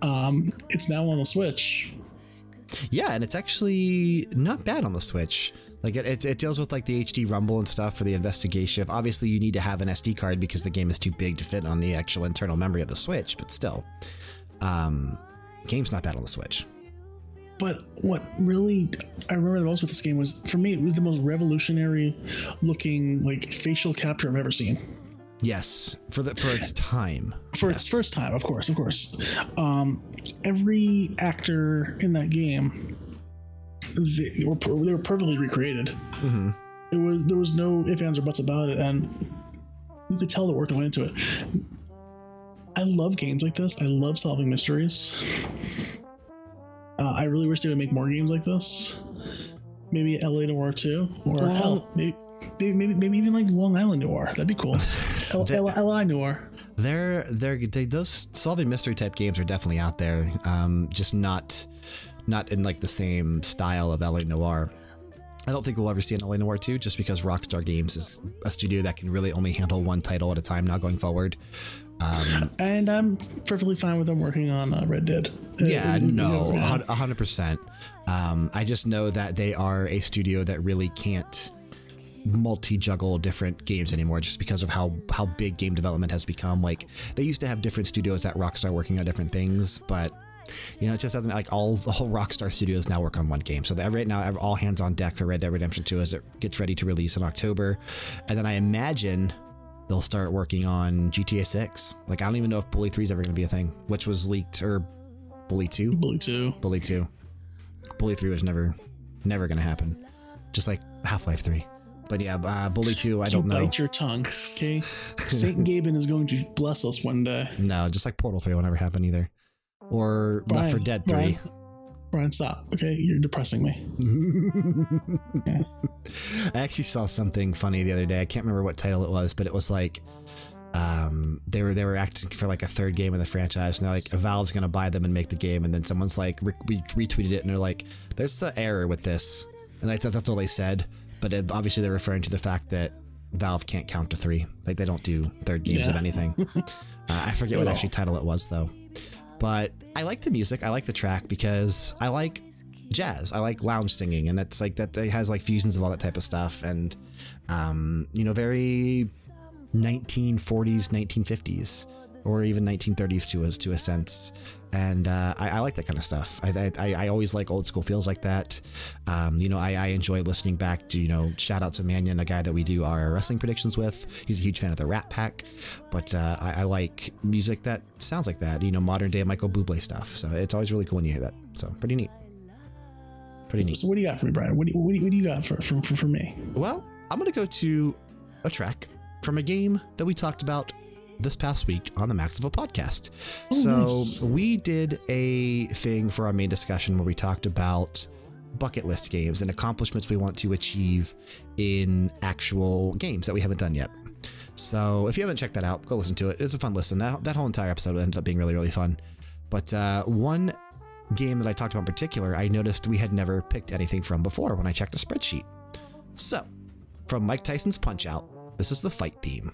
Um, it's now on the Switch. Yeah, and it's actually not bad on the Switch. Like it, it, it deals with like the HD rumble and stuff for the investigation. Obviously, you need to have an SD card because the game is too big to fit on the actual internal memory of the Switch. But still, um, game's not bad on the Switch. But what really I remember the most with this game was, for me, it was the most revolutionary looking like facial capture I've ever seen. Yes, for the for its time. For yes. its first time, of course, of course. Um, every actor in that game, they were, they were perfectly recreated. Mhm. It was there was no ifs, ands, or buts about it, and you could tell the work that went into it. I love games like this. I love solving mysteries. Uh, I really wish they would make more games like this. Maybe LA Noire 2, or Well- hell, maybe, maybe maybe maybe even like Long Island Noir. That'd be cool. L- They- L- LI Noir. They're they're they, those solving mystery type games are definitely out there. Um, just not not in like the same style of LA Noire. I don't think we'll ever see an LA Noire 2 just because Rockstar Games is a studio that can really only handle one title at a time now going forward. Um, And I'm perfectly fine with them working on uh, Red Dead. Uh, yeah, no, hundred percent. Um, I just know that they are a studio that really can't multi-juggle different games anymore, just because of how how big game development has become. Like they used to have different studios at Rockstar working on different things, but you know, it just doesn't like all the whole Rockstar Studios now work on one game. So that right now, i all hands on deck for Red Dead Redemption 2 as it gets ready to release in October, and then I imagine they'll start working on GTA 6. Like, I don't even know if Bully 3 is ever going to be a thing, which was leaked, or Bully 2? Bully 2. Bully 2. Bully 3 was never, never going to happen. Just like Half Life 3. But yeah, uh, Bully 2, I don't know. bite your tongue, okay? Satan Gaben is going to bless us one day. No, just like Portal 3 will never happen either. Or Left 4 Dead 3. Brian, Brian, stop. Okay, you're depressing me. I actually saw something funny the other day. I can't remember what title it was, but it was like um, they were they were acting for like a third game in the franchise, and they're like, Valve's gonna buy them and make the game, and then someone's like re- re- retweeted it, and they're like, "There's the error with this," and I thought that's all they said, but it, obviously they're referring to the fact that Valve can't count to three, like they don't do third games of anything. uh, I forget what actually title it was though, but I like the music, I like the track because I like jazz. I like lounge singing, and it's like that. It has like fusions of all that type of stuff, and um, you know, very 1940s, 1950s, or even 1930s to a to a sense. And uh, I, I like that kind of stuff. I, I I always like old school feels like that. Um, you know, I, I enjoy listening back to you know shout out to Mannion, a guy that we do our wrestling predictions with. He's a huge fan of the Rat Pack, but uh, I, I like music that sounds like that. You know, modern day Michael Bublé stuff. So it's always really cool when you hear that. So pretty neat. Pretty neat. So what do you got for me, Brian? What do you, what do you, what do you got for, for, for, for me? Well, I'm going to go to a track from a game that we talked about this past week on the Max Level podcast. Oh, so, nice. we did a thing for our main discussion where we talked about bucket list games and accomplishments we want to achieve in actual games that we haven't done yet. So, if you haven't checked that out, go listen to it. It's a fun listen. That, that whole entire episode ended up being really, really fun. But uh, one game that I talked about in particular, I noticed we had never picked anything from before when I checked the spreadsheet. So, from Mike Tyson's Punch Out, this is the fight theme.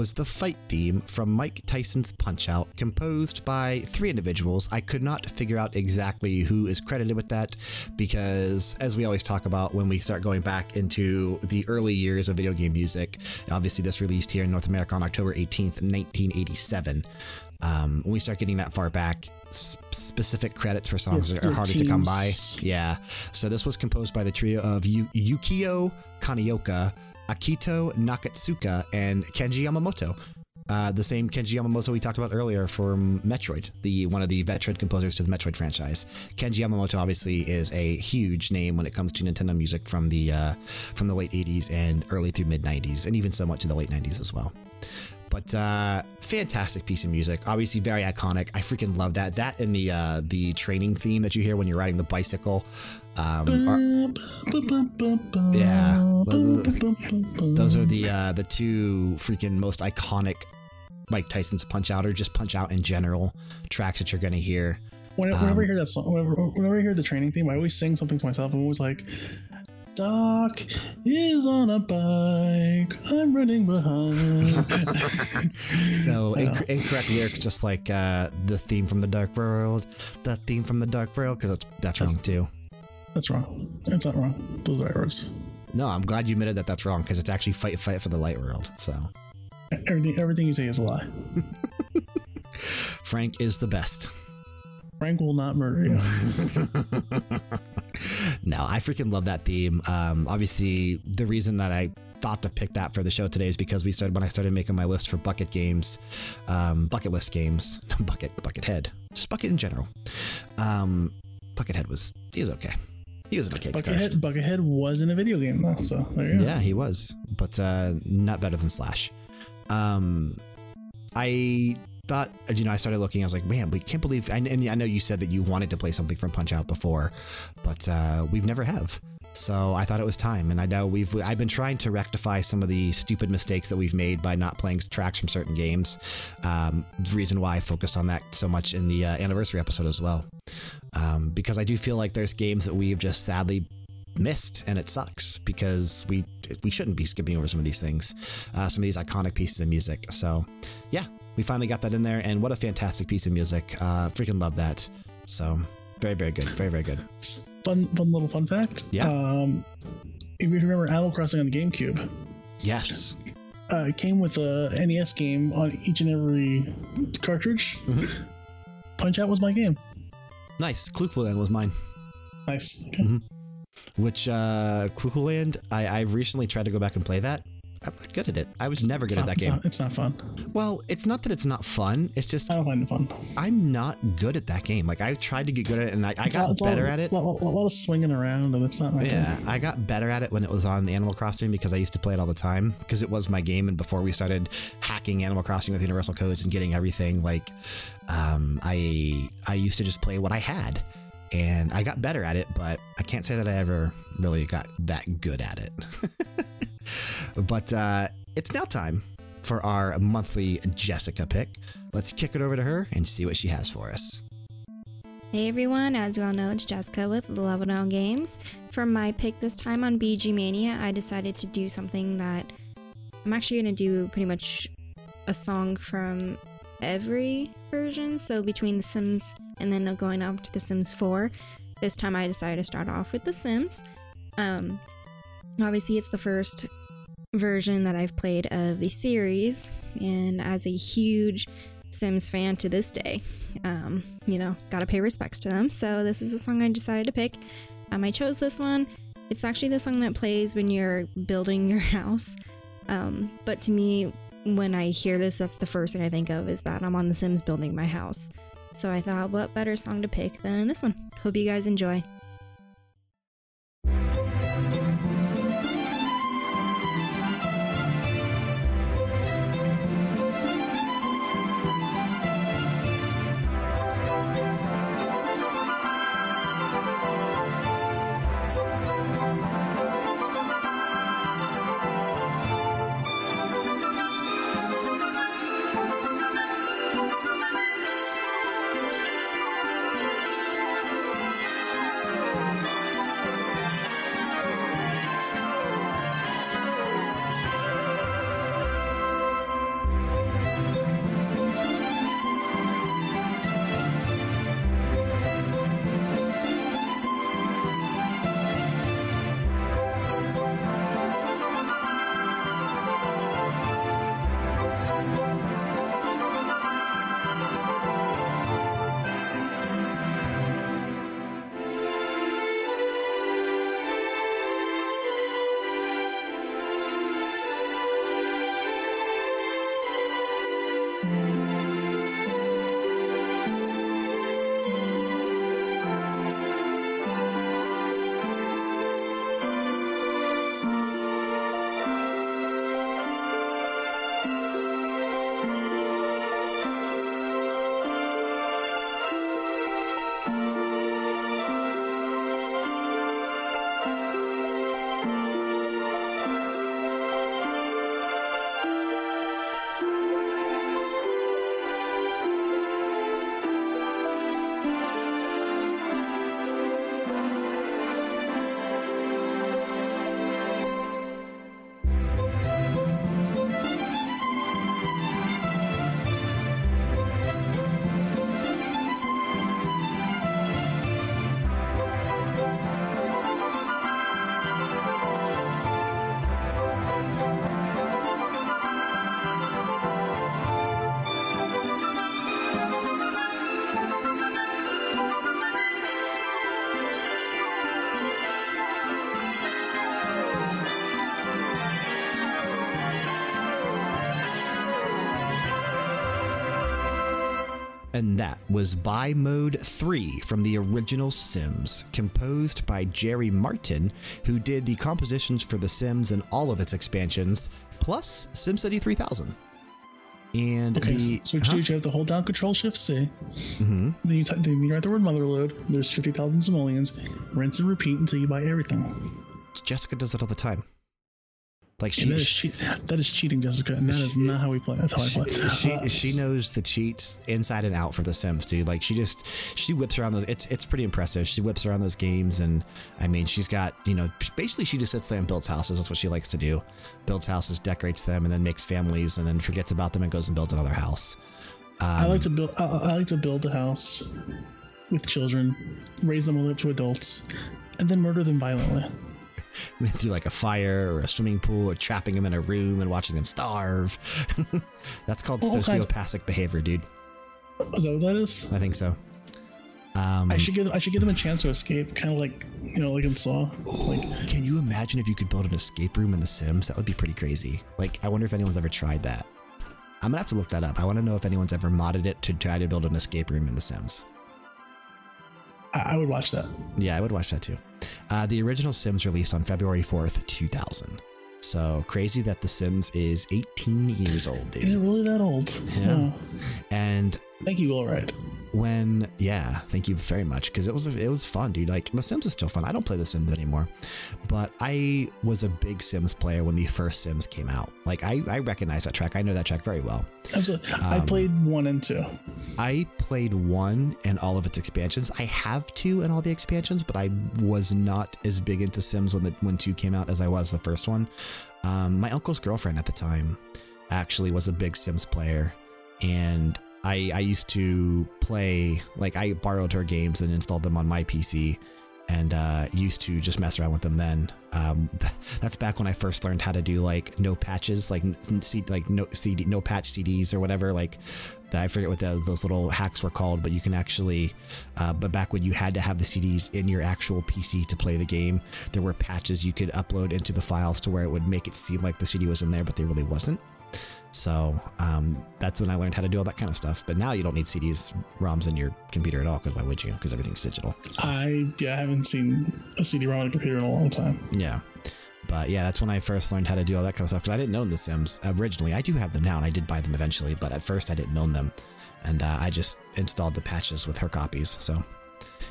Was the fight theme from Mike Tyson's Punch Out, composed by three individuals. I could not figure out exactly who is credited with that because, as we always talk about when we start going back into the early years of video game music, obviously this released here in North America on October 18th, 1987. Um, when we start getting that far back, specific credits for songs are harder to come by. Yeah. So this was composed by the trio of Yu- Yukio Kaneoka, Akito Nakatsuka, and Kenji Yamamoto. Uh, the same Kenji Yamamoto we talked about earlier from Metroid, the one of the veteran composers to the Metroid franchise. Kenji Yamamoto obviously is a huge name when it comes to Nintendo music from the uh, from the late 80s and early through mid 90s, and even somewhat to the late 90s as well. But uh, fantastic piece of music. Obviously, very iconic. I freaking love that. That and the uh, the training theme that you hear when you're riding the bicycle. Um, are, Yeah. those are the uh, the two freaking most iconic Mike Tyson's Punch Out or just Punch Out in general tracks that you're gonna hear. Whenever, whenever Um, I hear that song, whenever, whenever I hear the training theme, I always sing something to myself. I'm always like, Doc is on a bike. I'm running behind. So inc- incorrect lyrics, just like uh, the theme from the Dark World, the theme from the Dark World, because that's that's wrong too. That's wrong. That's not wrong. Those are the right words. No, I'm glad you admitted that that's wrong because it's actually fight fight for the light world. So Everything, everything you say is a lie. Frank is the best. Frank will not murder you. no, I freaking love that theme. Um, obviously, the reason that I thought to pick that for the show today is because we started when I started making my list for bucket games, um, bucket list games, bucket bucket head, just bucket in general. Um, Buckethead was he was okay. He was an okay guitarist. Buckethead, Buckethead was in a video game though, so there you go. Yeah, he was, but uh, not better than Slash. Um, I thought, you know, I started looking. I was like, man, we can't believe. And, and I know you said that you wanted to play something from Punch Out before, but uh, we've never have. So I thought it was time, and I know we've. I've been trying to rectify some of the stupid mistakes that we've made by not playing tracks from certain games. Um, the reason why I focused on that so much in the uh, anniversary episode as well, um, because I do feel like there's games that we've just sadly missed, and it sucks because we we shouldn't be skipping over some of these things, uh, some of these iconic pieces of music. So, yeah, we finally got that in there, and what a fantastic piece of music! Uh, freaking love that. So, very very good, very very good. Fun, fun little fun fact. Yeah. Um, if you remember Animal Crossing on the GameCube, Yes, uh, it came with a NES game on each and every cartridge. Mhm. Punch Out was my game. nice. Clukland was mine. Nice. Which uh, Clukland, I I recently tried to go back and play that. I'm not good at it. I was never good at that it's game. Not, it's not fun. Well, it's not that it's not fun. It's just I don't find it fun. I'm not good at that game. Like I tried to get good at it, and I, I got it's lot- better at it. A lot, lot of swinging around, and it's not my Yeah, thing. I got better at it when it was on Animal Crossing because I used to play it all the time because it was my game. And before we started hacking Animal Crossing with Universal Codes and getting everything, like um, I I used to just play what I had, and I got better at it. But I can't say that I ever really got that good at it. but uh, it's now time for our monthly Jessica pick. Let's kick it over to her and see what she has for us. Hey everyone, as you all know, it's Jessica with Level Down Games. For my pick this time on BG Mania, I decided to do something that I'm actually going to do pretty much a song from every version. So between The Sims and then going up to The Sims 4, this time I decided to start off with The Sims. Um, obviously, it's the first version that I've played of the series, and as a huge Sims fan to this day, um, you know, gotta pay respects to them. So this is the song I decided to pick. Um, I chose this one. It's actually the song that plays when you're building your house. Um, but to me, when I hear this, that's the first thing I think of is that I'm on The Sims building my house. So I thought, what better song to pick than this one? Hope you guys enjoy. And that was Buy Mode 3 from the original Sims, composed by Jerry Martin, who did the compositions for The Sims and all of its expansions, plus SimCity 3000. And Okay, the. so what you have to hold down Control Shift C. hmm Then you, then you write the word motherlode. There's 50,000 simoleons. Rinse and repeat until you buy everything. Jessica does it all the time. Like she, that, is she, that is cheating, Jessica. And that is She- not how we play. That's how I play. she, Uh, she knows the cheats inside and out for the Sims, dude. Like she just she whips around those. It's it's pretty impressive. She whips around those games, and I mean, she's got you know basically she just sits there and builds houses. That's what she likes to do. Builds houses, decorates them, and then makes families, and then forgets about them and goes and builds another house. I Um, like to build. I, I like to build a house with children, raise them to adults, and then murder them violently. through like a fire or a swimming pool, or trapping them in a room and watching them starve. That's called All kinds- sociopathic behavior, dude. Is that what that is? I think so. Um, I should give. I should give them a chance to escape, kind of like you know, like in Saw. Like Can you imagine if you could build an escape room in The Sims? That would be pretty crazy. Like, I wonder if anyone's ever tried that. I'm gonna have to look that up. I want to know if anyone's ever modded it to try to build an escape room in The Sims. I, I would watch that. Yeah, I would watch that too. Uh, the original Sims released on February 4th, 2000. So crazy that The Sims is 18 years old, Is it really that old? Yeah. Wow. And Thank you, Will Wright. when yeah thank you very much because it was it was fun dude. Like the sims is still fun. I don't play the sims anymore. But i was a big sims player when the first sims came out. Like i i recognize that track. I know that track very well. Absolutely. I Um, played one and two. i played one and all of its expansions. I have two and all the expansions but i was not as big into sims when the when two came out as i was the first one. Um, my uncle's girlfriend at the time actually was a big sims player and I, I used to play like I borrowed her games and installed them on my PC and uh, used to just mess around with them then. Um, that's back when I first learned how to do like no patches, like like no CD, no patch CDs or whatever. Like I forget what the, those little hacks were called, but you can actually. Uh, but back when you had to have the CDs in your actual PC to play the game, there were patches you could upload into the files to where it would make it seem like the CD was in there, but they really wasn't. So um, that's when I learned how to do all that kind of stuff. But now you don't need CDs, ROMs in your computer at all because why would you? Because everything's digital. So, I yeah, I haven't seen a CD-ROM on a computer in a long time. yeah. But yeah, that's when I first learned how to do all that kind of stuff because I didn't own The Sims originally. I do have them now and I did buy them eventually, but at first I didn't own them. And uh, I just installed the patches with her copies. So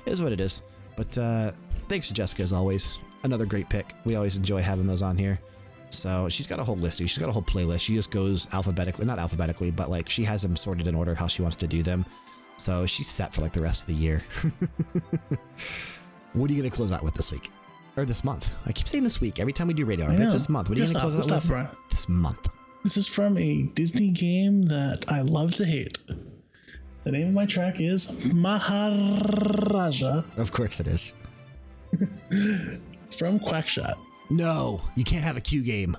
it is what it is. But uh, thanks to Jessica as always. Another great pick. We always enjoy having those on here. So she's got a whole list. She's got a whole playlist. She just goes alphabetically, not alphabetically, but like she has them sorted in order how she wants to do them. So she's set for like the rest of the year. what are you going to close out with this week? Or this month? I keep saying this week every time we do radio, but it's this month. What are you going to close out with Brian. this month? This is from a Disney game that I love to hate. The name of my track is Maharaja Of course it is. from Quackshot. No, you can't have a Q game.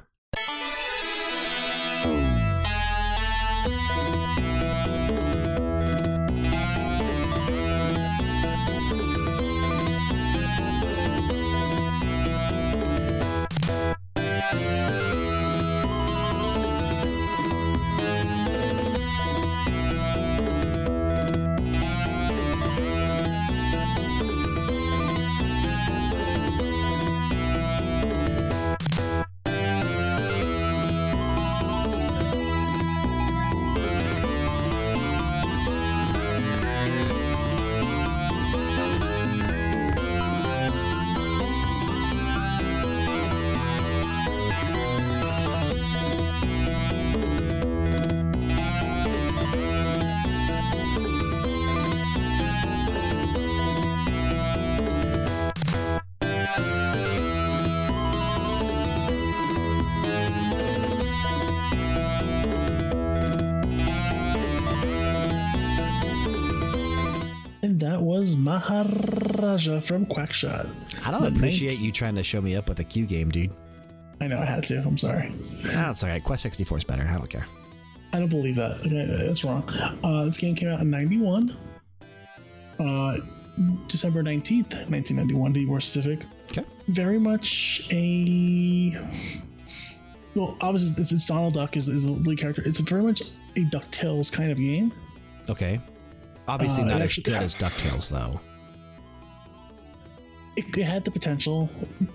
Maharaja from Quackshot. I don't The appreciate you trying to show me up with a Q game, dude. I know I had to. I'm sorry. That's all right. Quest 64 is better. I don't care. I don't believe that. That's wrong. Uh, this game came out in 91. Uh, December 19th, 1991, to be more specific. Okay. Very much a. Well, obviously, it's, it's Donald Duck is, is the lead character. It's very much a DuckTales kind of game. Okay. Obviously, Uh, not as good as DuckTales, though. It, it had the potential,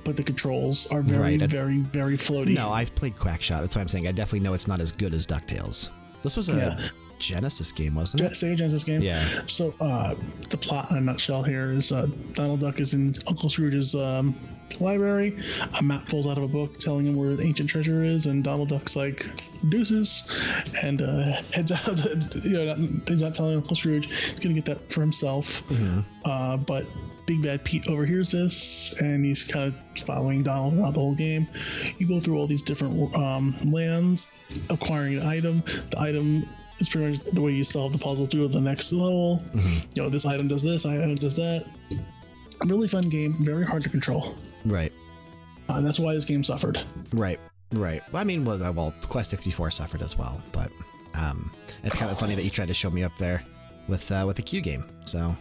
but the controls are very, Right, very, very floaty. No, I've played Quackshot. That's why I'm saying I definitely know it's not as good as DuckTales. This was a Yeah. Genesis game, wasn't it? Sega Genesis game. Yeah. So uh, the plot in a nutshell here is uh, Donald Duck is in Uncle Scrooge's um, library. A map falls out of a book telling him where the ancient treasure is, and Donald Duck's like deuces, and uh, heads out. You know, not, he's not telling Uncle Scrooge. He's gonna get that for himself. Uh, but Big Bad Pete overhears this, and he's kind of following Donald throughout the whole game. You go through all these different um, lands, acquiring an item. The item is pretty much the way you solve the puzzle through the next level. You know, this item does this, item does that. A really fun game, very hard to control. Right. Uh, that's why this game suffered. Right. Right. Well, I mean, well, uh, well, Quest 64 suffered as well, but um, it's kind of funny that you tried to show me up there with uh, with the Q game. So,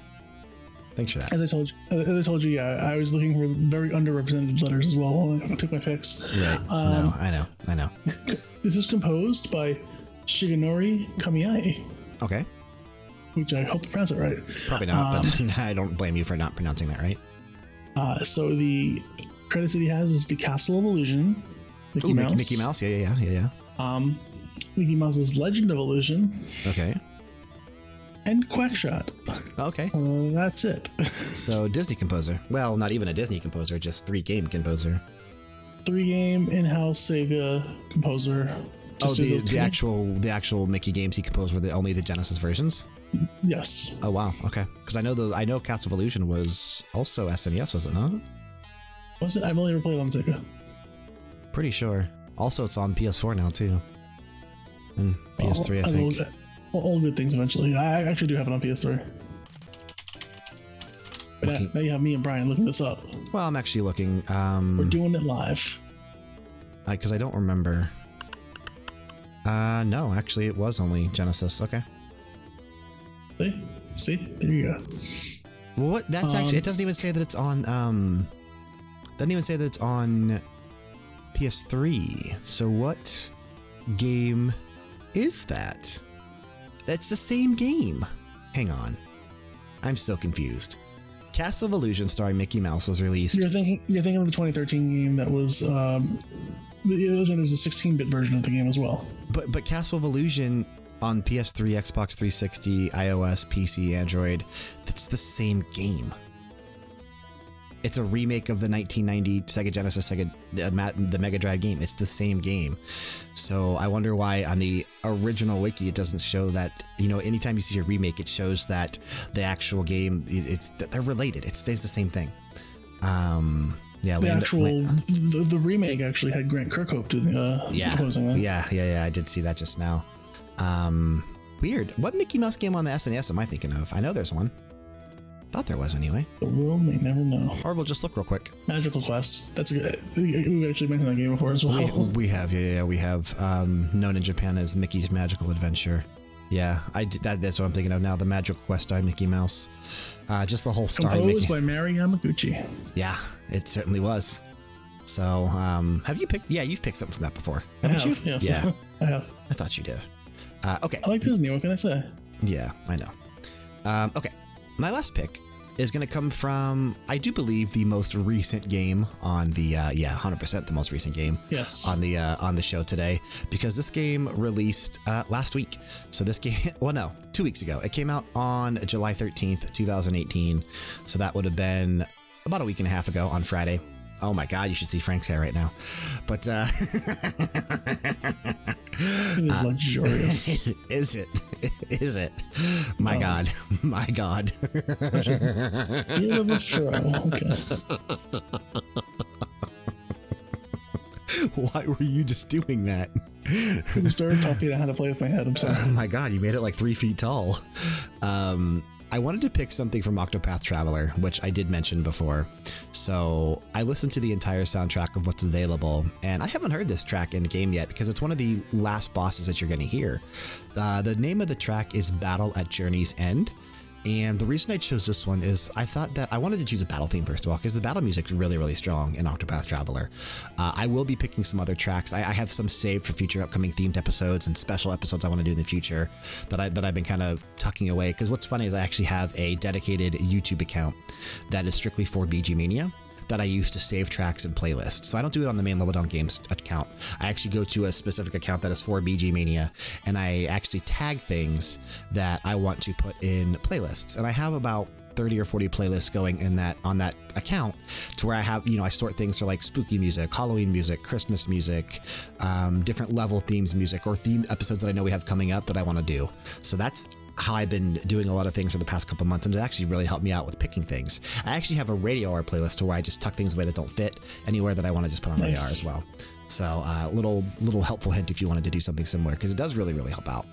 thanks for that. As I told you, as I told you, yeah, I was looking for very underrepresented letters as well I took my picks. Right. Um, no, I know. I know. This is composed by Shigenori Kamiai, Okay. which I hope I pronounced it right. Probably not, but I don't blame you for not pronouncing that right. Uh, so the credits that he has is the Castle of Illusion, Mickey Ooh, Mouse, Mickey, Mickey Mouse. Yeah, yeah, yeah, yeah, um, Mickey Mouse's Legend of Illusion. Okay. And Quackshot. Okay. Uh, that's it. So Disney composer. Well, not even a Disney composer, just three game composer. Three game in-house Sega composer. Oh, Just did the, the actual the actual Mickey games he composed were the, only the Genesis versions. yes. Oh wow, okay. Because I know the I know Castle of Illusion was also SNES, was it not? Was it? I've only ever played on Sega. Pretty sure. Also, it's on PS4 now too, and PS3 I think. All, all good things eventually. I I actually do have it on PS3. But now, now you have me and Brian looking this up. Well, I'm actually looking. We're Um, doing it live. because I don't remember. Uh, no, actually, it was only Genesis. Okay. See? See? There you go. Well, what? That's Um, actually. It doesn't even say that it's on. Um, doesn't even say that it's on PS3. So what game is that? That's the same game. Hang on, I'm so confused. Castle of Illusion starring Mickey Mouse was released. You're thinking you're thinking of the 2013 game that was um the Illusion was a 16-bit version of the game as well. But but Castle of Illusion on PS3, Xbox 360, iOS, PC, Android, that's the same game. It's a remake of the 1990 Sega Genesis, Sega uh, the Mega Drive game. It's the same game. So I wonder why on the original wiki it doesn't show that. You know, anytime you see a remake, it shows that the actual game it's they're related. It stays the same thing. Um, yeah, The Land- actual Land- the, the remake actually had Grant Kirkhope the uh, yeah, yeah, yeah, yeah. I did see that just now. Um, weird. What Mickey Mouse game on the SNES am I thinking of? I know there's one. Thought there was anyway. The world may never know. Or we'll just look real quick. Magical Quest. That's a good. We've actually mentioned that game before as well. We, we have, yeah, yeah, we have. Um, known in Japan as Mickey's Magical Adventure. Yeah, I that, that's what I'm thinking of now. The Magical Quest by Mickey Mouse. Uh, just the whole story. Composed Mickey. by Mari Yamaguchi. Yeah, it certainly was. So, um, have you picked? Yeah, you've picked something from that before, I haven't have, you? yes. Yeah, I have. I thought you did. Uh, okay. I like Disney. What can I say? Yeah, I know. Um, okay, my last pick is going to come from, I do believe, the most recent game on the, uh, yeah, 100% the most recent game Yes. on the uh, on the show today because this game released uh, last week. So this game, well, no, two weeks ago. It came out on July 13th, 2018. So that would have been about a week and a half ago on Friday. Oh my God, you should see Frank's hair right now. But uh, it is luxurious. is it? Is it? My God, my God. Bit of a fro. Okay. Why were you just doing that? It was very to know how to play with my head. I'm sorry. Oh my god, you made it like three feet tall. Um, I wanted to pick something from Octopath Traveler, which I did mention before. So I listened to the entire soundtrack of what's available, and I haven't heard this track in the game yet because it's one of the last bosses that you're going to hear. Uh, the name of the track is Battle at Journey's End. And the reason I chose this one is I thought that I wanted to choose a battle theme first of all, because the battle music's really, really strong in Octopath Traveler. Uh, I will be picking some other tracks. I, I have some saved for future upcoming themed episodes and special episodes I want to do in the future that, I, that I've been kind of tucking away. Because what's funny is I actually have a dedicated YouTube account that is strictly for BG Mania that I use to save tracks and playlists. So I don't do it on the main Level Down Games account. I actually go to a specific account that is for BG Mania and I actually tag things that I want to put in playlists. And I have about 30 or 40 playlists going in that on that account to where I have, you know, I sort things for like spooky music, Halloween music, Christmas music, um, different level themes music, or theme episodes that I know we have coming up that I want to do. So that's how I've been doing a lot of things for the past couple months, and it actually really helped me out with picking things. I actually have a radio hour playlist to where I just tuck things away that don't fit anywhere that I want to just put on radio hour as well. So, uh, little little helpful hint if you wanted to do something similar because it does really really help out.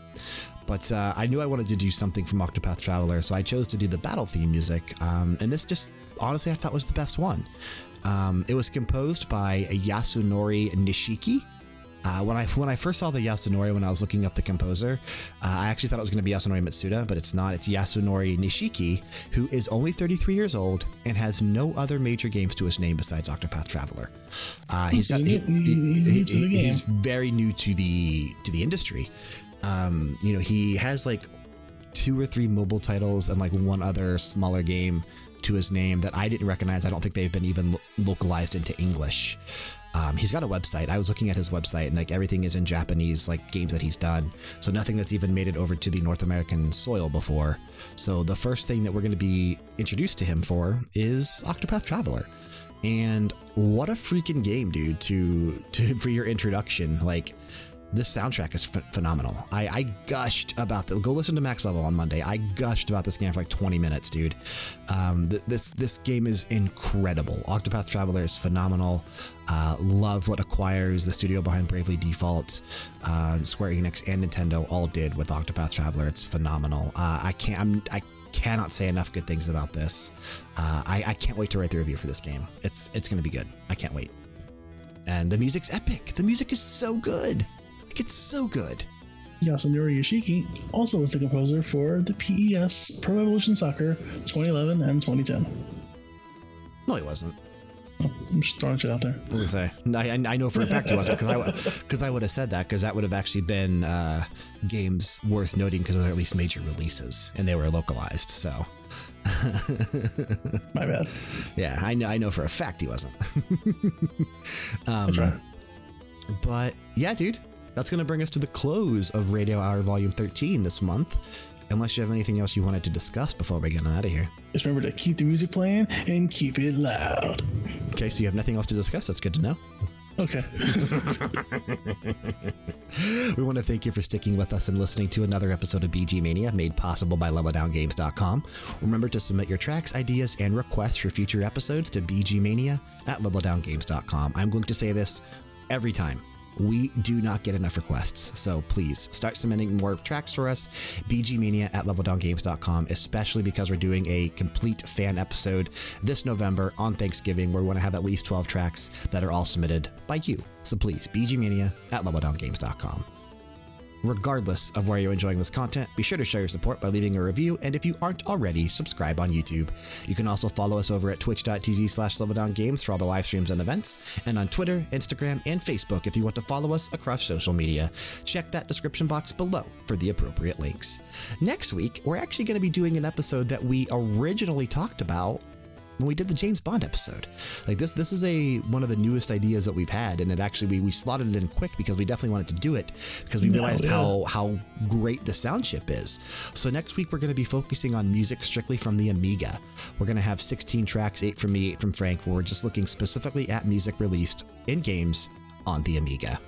But uh, I knew I wanted to do something from Octopath Traveler, so I chose to do the battle theme music, um, and this just honestly I thought was the best one. Um, it was composed by Yasunori Nishiki. Uh, when I when I first saw the Yasunori when I was looking up the composer, uh, I actually thought it was going to be Yasunori Mitsuda, but it's not. It's Yasunori Nishiki, who is only 33 years old and has no other major games to his name besides Octopath Traveler. Uh, he's got he- he- He's new to the he- he's very new to the to the industry. Um, you know, he has like two or three mobile titles and like one other smaller game to his name that I didn't recognize. I don't think they've been even lo- localized into English. Um, he's got a website. I was looking at his website, and like everything is in Japanese, like games that he's done. So nothing that's even made it over to the North American soil before. So the first thing that we're going to be introduced to him for is Octopath Traveler. And what a freaking game, dude! To to for your introduction, like this soundtrack is ph phenomenal. I, I gushed about the. Go listen to Max Level on Monday. I gushed about this game for like 20 minutes, dude. Um, th- this this game is incredible. Octopath Traveler is phenomenal. Uh, love what Acquires, the studio behind Bravely Default, uh, Square Enix, and Nintendo all did with Octopath Traveler. It's phenomenal. Uh, I can't. I'm, I cannot say enough good things about this. Uh, I, I can't wait to write the review for this game. It's it's going to be good. I can't wait. And the music's epic. The music is so good. It's so good. Yasunori Yoshiki also was the composer for the PES Pro Evolution Soccer 2011 and 2010. No, he wasn't. Oh, I'm just throwing shit out there. I was gonna say. I, I- know for a fact he wasn't because I I would have said that because that would have actually been uh, games worth noting because they were at least major releases and they were localized. So My bad. yeah, I know I know for a fact he wasn't. Try. But yeah, dude, that's going to bring us to the close of Radio Hour Volume 13 this month. Unless you have anything else you wanted to discuss before we get out of here. Just remember to keep the music playing and keep it loud. Okay, so you have nothing else to discuss. That's good to know. Okay. We want to thank you for sticking with us and listening to another episode of BG Mania made possible by LevelDownGames.com. Remember to submit your tracks, ideas, and requests for future episodes to BGMania at LevelDownGames.com. I'm going to say this every time. We do not get enough requests, so please start submitting more tracks for us. BGMania at LevelDownGames.com, especially because we're doing a complete fan episode this November on Thanksgiving where we want to have at least 12 tracks that are all submitted by you. So please, BGMania at LevelDownGames.com. Regardless of where you're enjoying this content, be sure to show your support by leaving a review, and if you aren't already, subscribe on YouTube. You can also follow us over at twitch.tv slash leveldowngames for all the live streams and events, and on Twitter, Instagram, and Facebook if you want to follow us across social media. Check that description box below for the appropriate links. Next week, we're actually going to be doing an episode that we originally talked about when we did the James Bond episode. Like this, this is a one of the newest ideas that we've had, and it actually we, we slotted it in quick because we definitely wanted to do it because we realized yeah. how how great the sound chip is. So next week we're going to be focusing on music strictly from the Amiga. We're going to have 16 tracks, eight from me, eight from Frank. Where we're just looking specifically at music released in games on the Amiga.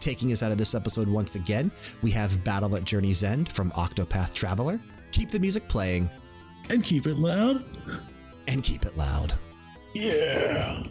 Taking us out of this episode once again, we have Battle at Journey's End from Octopath Traveler. Keep the music playing and keep it loud and keep it loud. Yeah.